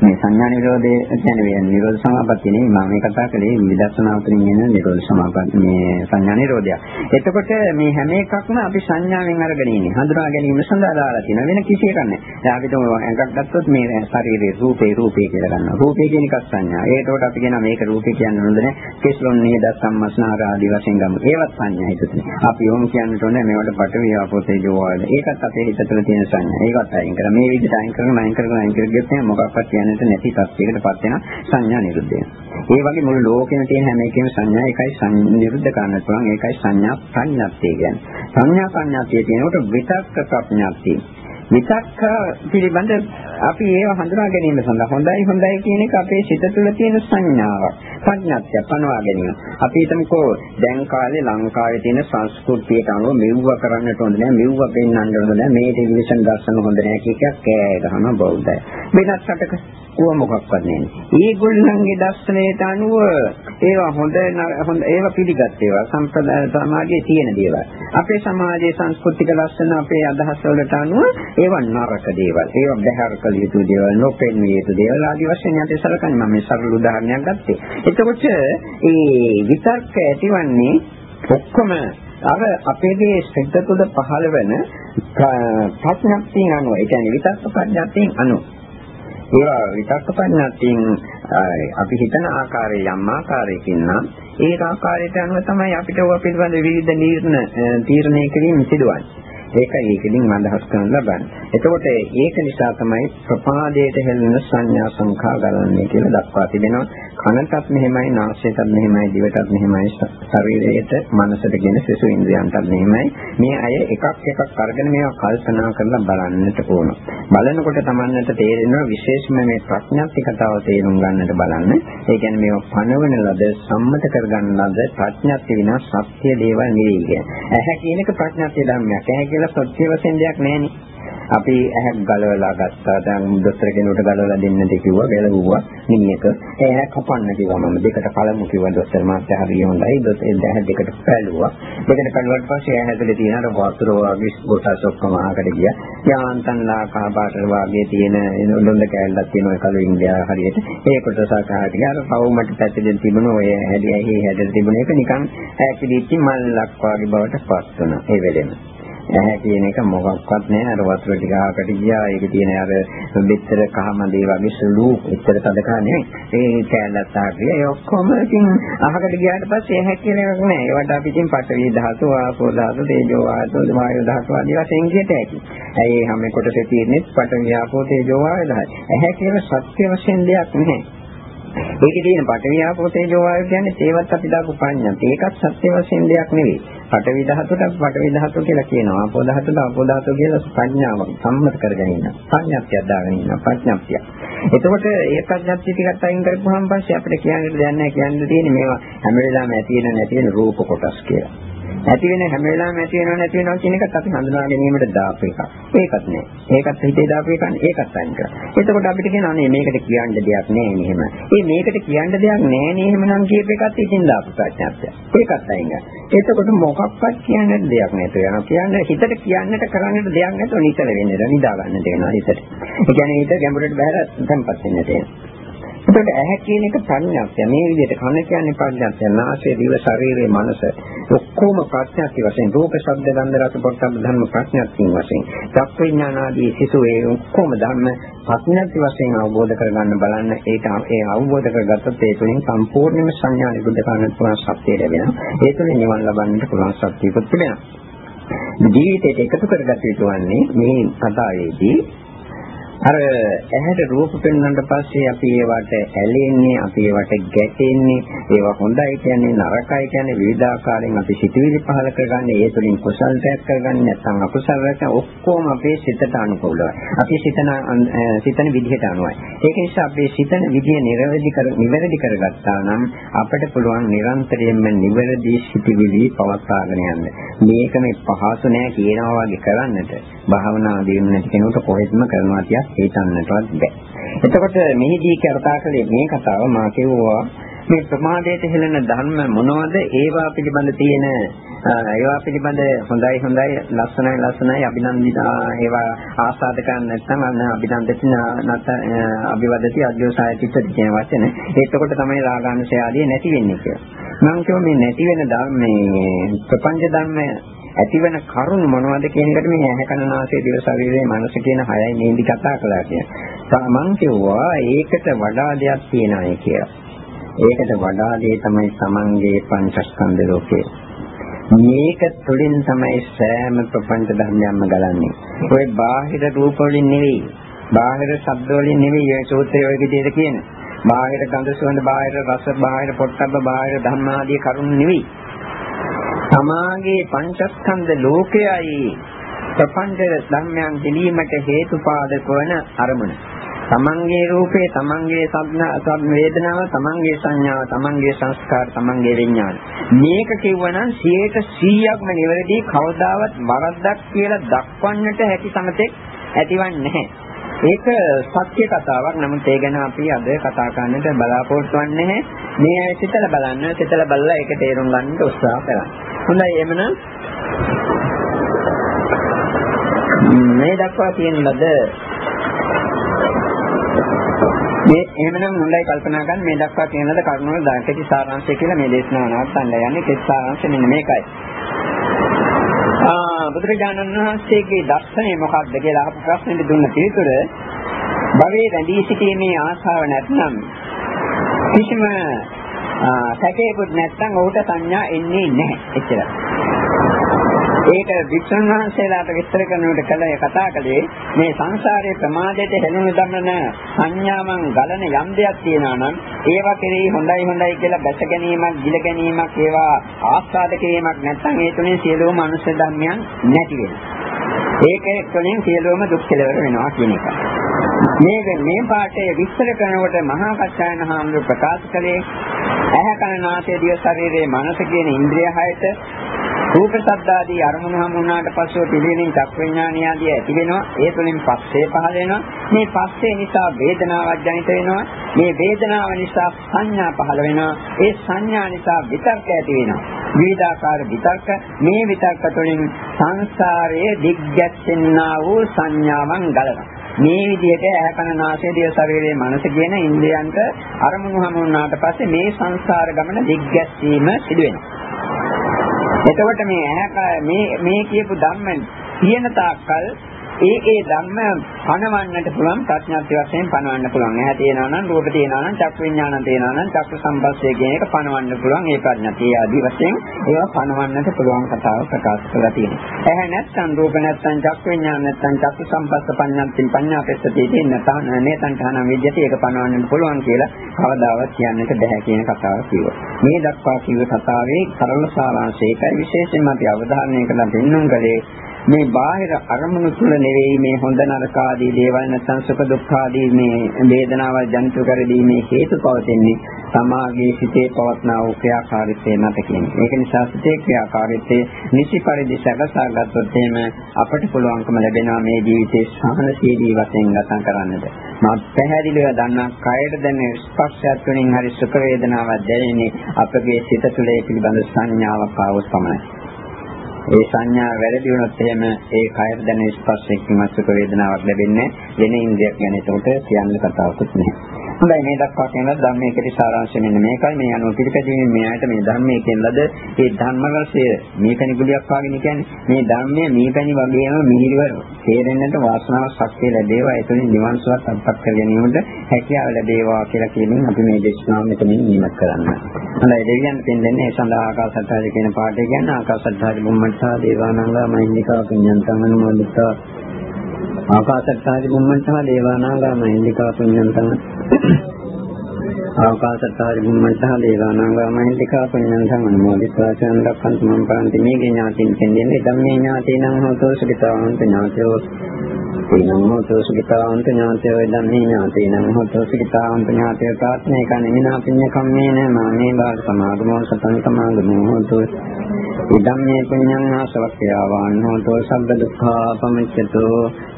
මේ සංඥා නිරෝධය කියන්නේ නිරෝධ සමාපatti නෙවෙයි මම මේ කතා කළේ විදර්ශනා උතරින් එන නිරෝධ සමාපatti මේ සංඥා නිරෝධය. එතකොට මේ හැම එකක්ම අපි සංඥාවෙන් අරගෙන ඉන්නේ. හඳුනා ගැනීම සඳහා දාලා තියෙන වෙන කිසි එකක් නැහැ. දැන් අපි තුමු එකක් ගත්තොත් මේ ශරීරයේ රූපේ රූපේ කියලා ගන්නවා. රූපේ කියන එකක් සංඥා. ඒකට අපි කියනවා මේක රූපේ කියන්න හොඳ නැහැ. කෙස්ලොන් නේද සම්මස්නාර ආදී වශයෙන් ගමු. ඒවත් සංඥා හිතේ. අපි ඕම් කියන්නට ඕනේ මේවට පටවිය ආපෝතේ ජෝවාද. ඒකත් අපේ හිතේ තියෙන සංඥා. ඒකත් අයින් කරා. මේ විදිහට අයින් කරන අයින් කරන අයින් කරගියොත් මොකක්වත් කියන්නේ එතනට නැති තත්යකටපත් වෙන සංඥා නිරුද්ධ වෙනවා. ඒ වගේ මුළු ලෝකෙම තියෙන හැම එකෙම සංඥා එකයි නිරුද්ධ කරන්න පුළුවන්. ඒකයි සංඥා ප්‍රඥාත්ය කියන්නේ. සංඥා ප්‍රඥාත්ය කියනකොට විතක්ක ප්‍රඥාත්ය. විතක්ක පිළිබඳ අපි ඒව හඳුනා ගැනීම සඳහා හොඳයි හොඳයි කියන එක අපේ සිත තුළ තියෙන සංඥාවක්. ප්‍රඥාත්ය පනවා ගැනීම. අපි හිතමුකෝ දැන් කාලේ ලංකාවේ තියෙන සංස්කෘතියට අනුව මෙව්ව කරන්නට හොඳ නෑ මෙව්ව පෙන්වන්න හොඳ නෑ මේ ටෙලිවිෂන් දර්ශන හොඳ නෑ කියක කෑ ගහන බෞද්ධය. වෙනත් රටක ඌව මොකක්වත් නෑ. ඒගොල්ලන්ගේ දර්ශනයට අනුව ඒවා හොඳ හොඳ ඒවා පිළිගත් ඒවා සම්ප්‍රදාය සමාජයේ තියෙන දේවල්. අපේ සමාජයේ සංස්කෘතික ලක්ෂණ අපේ අදහස් වලට අනුව ඒවා නරක දේවල්. ඒවා බහැර කළ යුතු දේවල්, නොපෙන්විය යුතු දේවල් ආදී වශයෙන් යටි සලකන්නේ මම මේ සරල උදාහරණයක් ගත්තේ. එතකොට ඒ විතර්ක ඇතිවන්නේ ඔක්කොම අර අපේගේ සිත තුළ පහළ වෙන ප්‍රඥප්තිය අනුව, ඒ කියන්නේ විතර්ක ප්‍රඥප්තියෙන් අනුව ඒවා විතක්ක පඤ්ඤාතින් අපි හිතන ආකාරයේ යම් ආකාරයකින් නම් ඒ ආකාරයට අනුව තමයි අපිට ඔය පිළිබඳ විවිධ නිර්ණ තීරණය කිරීම සිදුවන්නේ. ඒකයි ඒකෙන් අදහස් කරන්න ලබන්නේ. එතකොට ඒක නිසා තමයි ප්‍රපාදයට හෙළෙන සංඥා සංඛා ගලන්නේ කියලා දක්වා තිබෙනවා. කනටත් මෙහෙමයි, නාසයටත් මෙහෙමයි, දිවටත් මෙහෙමයි, ශරීරයට, මනසට කියන සිසු ඉන්ද්‍රියන්ටත් මෙහෙමයි. මේ අය එකක් එකක් අරගෙන මේවා කල්පනා කරලා බලන්නට ඕන. බලනකොට Tamannට තේරෙනවා විශේෂම මේ ප්‍රඥාත්තිකතාව තේරුම් ගන්නට බලන්න. ඒ කියන්නේ මේවා පනවන ලද, සම්මත කරගන්න ලද ප්‍රඥාත්ති විනා සත්‍ය දේවල් නෙවෙයි. ඇහැ කියන එක ප්‍රඥාත්ති ධර්මයක්. ඇහැ කියලා සත්‍ය වශයෙන් දෙයක් නැහෙනේ. අපි ඇහැක් ගලවලා ගත්තා. දැන් දොස්තර කෙනෙකුට ගලවලා දෙන්නද කිව්වා, ගැලවුවා මිනිහක. ඒ ඇහැ කපන්න කිව්වා මම. දෙකට පළමු කිව්වා දොස්තර මාත්‍යා හරිය හොඳයි. දොස්තර ඇහැ දෙකට පැලුවා. දෙකට පැලුවාට පස්සේ ඇහැ ඇතුලේ තියෙන අර වතුර වගේ කොටස් ඔක්කොම අහකට ගියා. යාන්තන්ලා කහ පාට වගේ තියෙන ලොඳ කෑල්ලක් තියෙන ඔය කලින් ගියා හරියට. ඒ කොටස අහකට ගියා. අර පවුමට පැත්තෙන් තිබුණ ඔය හැඩය ඇහි හැඩට තිබුණ එක නිකන් ඈකිලිච්ච මල්ලක් වගේ බවට පත් වුණා. ඒ වෙලෙම. නැහැ කියන එක මොකක්වත් නැහැ අර වතුර ටික ආකට ගියා ඒක තියෙන අර බෙච්චර කහමදේ වගේ සුළු එච්චර තදකා නෙවෙයි ඒ කැලලත් ආගේ ඒ ඔක්කොම ඉතින් අහකට ගියාට පස්සේ ඇහැ කියන එකක් නැහැ ඒවට අපි ඉතින් පඨවි ධාතු ආපෝ ධාතු තේජෝ ධාතු වායු ධාතු ආදී වශයෙන් කියත හැකි. ඇයි හැම කොටසේ තියෙන්නේ පඨවි ආපෝ තේජෝ වායු ධාතු. ඇහැ කියන සත්‍ය වශයෙන් දෙයක් නැහැ. ඒකේ තියෙන පඨවි ආපෝ තේජෝ වායු කියන්නේ ඒවත් අපි දාපු පඤ්ඤාත්. ඒකත් සත්‍ය වශයෙන් දෙයක් නෙවෙයි. පඨවි ධාතුට පඨවි ධාතු කියලා කියනවා. ආපෝ ධාතුට ආපෝ ධාතු කියලා ප්‍රඥාව සම්මත කරගෙන ඉන්න. ප්‍රඥාත්ය දාගෙන ඉන්න. ප්‍රඥාත්ය. එතකොට ඒ ප්‍රඥාත්ය ටිකත් අයින් කරපුවාම පස්සේ අපිට කියන්න දෙයක් නැහැ. කියන්න තියෙන්නේ මේවා හැම වෙලාවෙම ඇති වෙන නැති වෙන රූප කොටස් කියලා. ඇති වෙන හැම වෙලාවෙම ඇති වෙනව නැති වෙනව කියන එකත් අපි හඳුනා ගැනීමට දාපු එකක්. ඒකත් නෑ. ඒකත් හිතේ දාපු එකක් නේ. ඒකත් අයින් කරා. එතකොට අපිට කියනවා නේ මේකට කියන්න දෙයක් නෑ නේ එහෙම. ඒ මේකට කියන්න දෙයක් නෑ නේ එහෙමනම් කියප එකත් ඉතින් දාපු ප්‍රඥාත්ය. ඒකත් අයින් කරා. එතකොට මොකක්වත් කියන්න දෙයක් නැතුව යනවා. කියන්නේ හිතට කියන්නට කරන්නට දෙයක් නැතුව නිතර වෙන්නේ. නිදා ගන්න දෙනවා හිතට. ඒ කියන්නේ හිත ගැඹුරට බහැලා තැම්පත් වෙන්න තියෙනවා. එතකොට ඇහැ කියන එක ප්‍රඥාක්ෂය. මේ විදිහට කන කියන්නේ ප්‍රඥාක්ෂය. නාසය, දිව, ශරීරය, මනස ඔක්කොම ප්‍රඥාක්ෂය වශයෙන් රූප, ශබ්ද, ගන්ධ, රස, පොට්ටබ්බ ධර්ම ප්‍රඥාක්ෂයෙන් වශයෙන්. චක්ක විඥාන ආදී සිසු ඒ ඔක්කොම ධර්ම ප්‍රඥාක්ෂය වශයෙන් අවබෝධ කරගන්න බලන්න ඒක ඒ අවබෝධ කරගත්තොත් ඒ තුළින් සම්පූර්ණයෙන්ම සංඥා නිරුද්ධ කරන්න පුළුවන් ශක්තිය ලැබෙනවා. ඒ තුළින් නිවන් ලබන්නට පුළුවන් ශක්තියකුත් තිබෙනවා. ජීවිතයට එකතු කරගත යුතු වන්නේ මේ කතාවේදී අර ඇහැට රූප පෙන්වන්නට පස්සේ අපි ඒවට ඇලෙන්නේ, අපි ඒවට ගැටෙන්නේ, ඒවා හොඳයි කියන්නේ නරකයි කියන්නේ විවිධාකාරයෙන් අපි සිතුවිලි පහල කරගන්නේ, ඒ තුළින් කුසල්යක් කරගන්නේ නැත්නම් අකුසලයක් ඔක්කොම අපේ සිතට අනුකූලයි. අපි සිතන සිතන විදිහට අනුවයි. ඒක නිසා අපේ සිතන විදිය නිර්වැදි කර නිවැරදි කරගත්තා නම් අපිට පුළුවන් නිරන්තරයෙන්ම නිවැරදි සිතුවිලි පවත්වාගෙන යන්න. මේක මේ පහසු නෑ කියනවා වගේ කරන්නට භාවනා දිනු නැති කෙනෙකුට කොහෙත්ම කරනවා කියක් හිතන්නටවත් බෑ. එතකොට මෙහිදී කතා කළේ මේ කතාව මා කියුවා මේ ප්‍රමාදයට හෙළෙන ධර්ම මොනවද ඒවා පිළිබඳ තියෙන ඒවා පිළිබඳ හොඳයි හොඳයි ලස්සනයි ලස්සනයි අභිනන්දිත ඒවා ආස්වාද කරන්න නැත්නම් අන්න අභිනන්දිත නැත් අභිවදති අධ්‍යෝසාය චිත්ත කියන වචන ඒකකොට තමයි රාගානුසය ආදී නැති වෙන්නේ කියලා. මම කියෝ මේ නැති වෙන ධර්මයේ ප්‍රපංච ධර්ම ඇතිවන කරුණ මොනවද කියන එකට මේ ඇහැ කන නාසය දිව ශරීරය මනස කියන හයයි මේදි කතා කළා කියන්නේ. මම කිව්වා ඒකට වඩා දෙයක් තියෙනයි කියලා. ඒකට වඩා දේ තමයි Tamange පංචස්කන්ධ ලෝකේ. මේක තුළින් තමයි සෑම ප්‍රපංච ධර්මයක්ම ගලන්නේ. ඔය බාහිර රූප වලින් නෙවෙයි. බාහිර ශබ්ද වලින් නෙවෙයි ඒ සූත්‍රය ඔය විදිහට කියන්නේ. බාහිර ගඳ සුවඳ, බාහිර රස, බාහිර පොට්ටබ්බ, බාහිර ධම්මාදී කරුණු නෙවෙයි. තමාගේ පංචස්කන්ධ ලෝකයයි ප්‍රපංච ධර්මයන් දිලීමට හේතුපාදක වන අරමුණ. තමන්ගේ රූපේ, තමන්ගේ සබ්න වේදනාව, තමන්ගේ සංඥාව, තමන්ගේ සංස්කාර, තමන්ගේ විඥාන. මේක කිව්වනම් 100%ක්ම නිවැරදි කවදාවත් වරද්දක් කියලා දක්වන්නට හැකි සමතෙක් ඇතිවන්නේ නැහැ. ඒක සත්‍ය කතාවක්. නමුත් ඒ ගැන අපි අද කතා කරන්නට බලාපොරොත්තු වෙන්නේ මේ අය සිතලා බලන්න, සිතලා බලලා ඒක තේරුම් ගන්න උත්සාහ කරන්න. හොඳයි එමනම් මේ දක්වා තියෙන ලද මේ එහෙමනම් හොඳයි කල්පනා කරන්න මේ දක්වා තියෙන ලද කරුණු වල දායකටි සාරාංශය කියලා මේ දේශනාව නවත්තන්න යන්නේ කෙස් සාරාංශය මෙන්න මේකයි. ආ බුදුරජාණන් වහන්සේගේ දර්ශනය මොකක්ද කියලා අහපු ප්‍රශ්නෙට දුන්න පිළිතුර භවයේ රැඳී සිටීමේ ආශාව නැත්නම් කිසිම සැකේකුත් නැත්නම් ඔහුට සංඥා එන්නේ නැහැ එච්චරයි. ඒක වික්ෂුන් වහන්සේලාට විස්තර කරනකොට කලේ කතා කළේ මේ සංසාරයේ ප්‍රමාදයට හෙළුණු දමන සංඥාවන් ගලන යම් දෙයක් තියෙනවා නම් ඒවා කෙරෙහි හොඳයි හොඳයි කියලා බැස ගැනීමක්, ගිල ගැනීමක්, ඒවා ආස්වාද කිරීමක් නැත්නම් ඒ තුලින් සියලුම මනුෂ්‍ය ධර්මයන් නැති වෙනවා. ඒකේ තුලින් සියලුම දුක් කෙලවර වෙනවා කියන එක. මේ මේ පාඩේ විස්තර කරනකොට මහා කච්චායන හාමුදුර ප්‍රකාශ කළේ ඇහැ කන නාසය දිව ශරීරයේ මනස කියන ඉන්ද්‍රිය හයට රූප ශබ්දාදී අරමුණු හමු වුණාට පස්සෙ පිළිවෙලින් චක් විඥානිය ආදී ඇති වෙනවා. ඒ තුළින් පස්සේ පහළ වෙනවා. මේ පස්සේ නිසා වේදනාවක් ජනිත වෙනවා. මේ වේදනාව නිසා සංඥා පහළ වෙනවා. ඒ සංඥා නිසා විතර්ක ඇති වෙනවා. විවිධාකාර විතර්ක මේ විතර්ක තුළින් සංසාරයේ දිග්ගැස්සෙන්නා වූ සංඥාවන් ගලනවා. මේ විදිහට ඇහැ කන නාසය දිව ශරීරයේ මනස කියන ඉන්ද්‍රයන්ට අරමුණු හමු වුණාට පස්සේ මේ සංසාර ගමන දිග්ගැස්සීම සිදු වෙනවා. එතකොට මේ ඇහැ මේ මේ කියපු ධම්ම තියෙන තාක්කල් ඒ ඒ ධම්ම පණවන්නට පුළුවන් ප්‍රඥාත්ති වශයෙන් පණවන්න පුළුවන්. ඇහැ තියෙනවා නම් රූප තියෙනවා නම් චක්කු විඥාන තියෙනවා නම් චක්කු සම්පස්සේ කියන එක පණවන්න පුළුවන්. ඒ ප්‍රඥාත්ති ආදී වශයෙන් ඒවා පණවන්නට පුළුවන් කතාව ප්‍රකාශ කරලා තියෙනවා. ඇහැ නැත්නම් රූප නැත්නම් චක්කු විඥාන නැත්නම් චක්කු සම්පස්ස පඤ්ඤාත්ති පඤ්ඤාපෙස්සති තියෙන තහන නේතන් තහන විද්‍යති ඒක පණවන්න පුළුවන් කියලා කවදාවත් කියන්නට බෑ කියන කතාව කිව්වා. මේ දක්වා කිව්ව කතාවේ සරල සාරාංශය ඒකයි විශේෂයෙන්ම අපි අවධාරණය කරලා දෙන්නුම් කලේ මේ බාහිර අරමුණු තුල නෙවෙයි මේ හොඳ නරක ආදී දේවල් නැත්නම් සුඛ දුක්ඛ ආදී මේ වේදනාවල් ජනිත කරදීමේ හේතු පවතින්නේ සමාගයේ සිටේ පවත්නා වූ ක්‍රියාකාරීත්වය මත කියන්නේ. ඒක නිසා සිටේ ක්‍රියාකාරීත්වයේ නිසි පරිදි සැකසා ගත්තොත් එහෙම අපට පුළුවන්කම ලැබෙනවා මේ ජීවිතේ සහනශීලී වශයෙන් ගත කරන්නට. මම පැහැදිලිව දන්නා කයර දැනෙන ස්පර්ශයත් තුළින් හරි සුඛ වේදනාවක් දැනෙන්නේ අපගේ සිත තුළ ඒ පිළිබඳ සංඥාවක් ආවොත් පමණයි. ඒ සංඥා වැරදි වුණොත් එහෙම ඒ කයර දැනෙන ස්පර්ශයෙන් මසුක වේදනාවක් ලැබෙන්නේ වෙන ඉන්ද්‍රියක් ගැන ඒකට කියන්න කතාවකුත් නැහැ. හොඳයි මේ දක්වා කියන ධර්මයේ කෙටි සාරාංශය මෙන්න මේකයි. මේ අනුව පිළිපැදීමේ මේ ආයත මේ ධර්මයේ කියන ලද ඒ ධර්ම රසය මේ පැණි ගුලියක් වගේ කියන්නේ. මේ ධර්මයේ මේ පැණි වගේම මිහිරිව තේරෙන්නට වාසනාවක් ශක්තිය ලැබේවා. ඒ තුළින් නිවන් සුවත් අත්පත් කර ගැනීමට හැකියාව ලැබේවා කියලා කියමින් අපි මේ දේශනාව මෙතනින් නිමත් කරන්න. හොඳයි. දෙවියන් පින්දෙන්නේ ඒ සඳහා ආකාශත්තාජ කියන පාඩේ කියන්නේ ආකාශත්තාජ බුම්මත්තා දේවානංගා මහින්దికා පුඤ්ඤන්තං අනුමෝදිතා. ආකාශත්තාදි බුම්මන්තහ දේවානාගාම ඉන්දිකා පුඤ්ඤන්තම ආකාශත්තාදි බුම්මන්තහ දේවානාගාම ඉන්දිකා පුඤ්ඤන්තම අනුමෝදිතවා චන් දක්ඛන්ත මම් පාන්ති මේ ඥාතින් දෙන්නේ ධම්මේ ඥාතිනං හොතෝ සුඛිතාවන්ත ඥාතයෝ. තේනං හෝතෝ සුඛිතාන්ත ඥාතයෝ ධම්මේ ඥාතිනං හෝතෝ සුඛිතාන්ත ඥාතයෝ තාත්මේ කන්නේ නාපිඤ්ඤ කම්මේන මාමේ බාල සමාගමෝ සතං සමාගමෝ හෝතෝ ඉදම්මේ පුඤ්ඤං ආසවක්ඛ්‍යාවාන් හෝතෝ සබ්බ දුක්ඛා පමිච්ඡතු.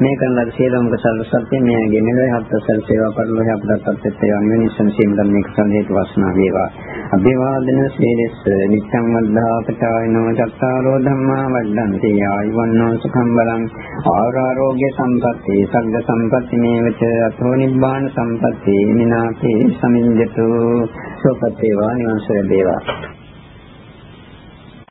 මේ කරන ලද සියලුම කුසල සත්‍ය මෙයගේ මෙලොව හත්සල් සේවා පරිලෝහ අපදත්ත් තේයන් වෙනිසන් සීමදම් මේක සම්හේතු වාසනා වේවා. අභිවාදන සීලස් නිච්ඡං වද්ධාපචායනෝ චත්තාරෝ ධම්මා වඩ්ඩන්ති ආයුවන්නෝ සුඛං බලං. ආරෝග්‍ය සම්පatti සග්ග සම්පatti මේවච අතෝ නිබ්බාන සම්පatti මිනාතේ සමිඤ්ඤතු සෝපත්තේවා නිවංශය දේවා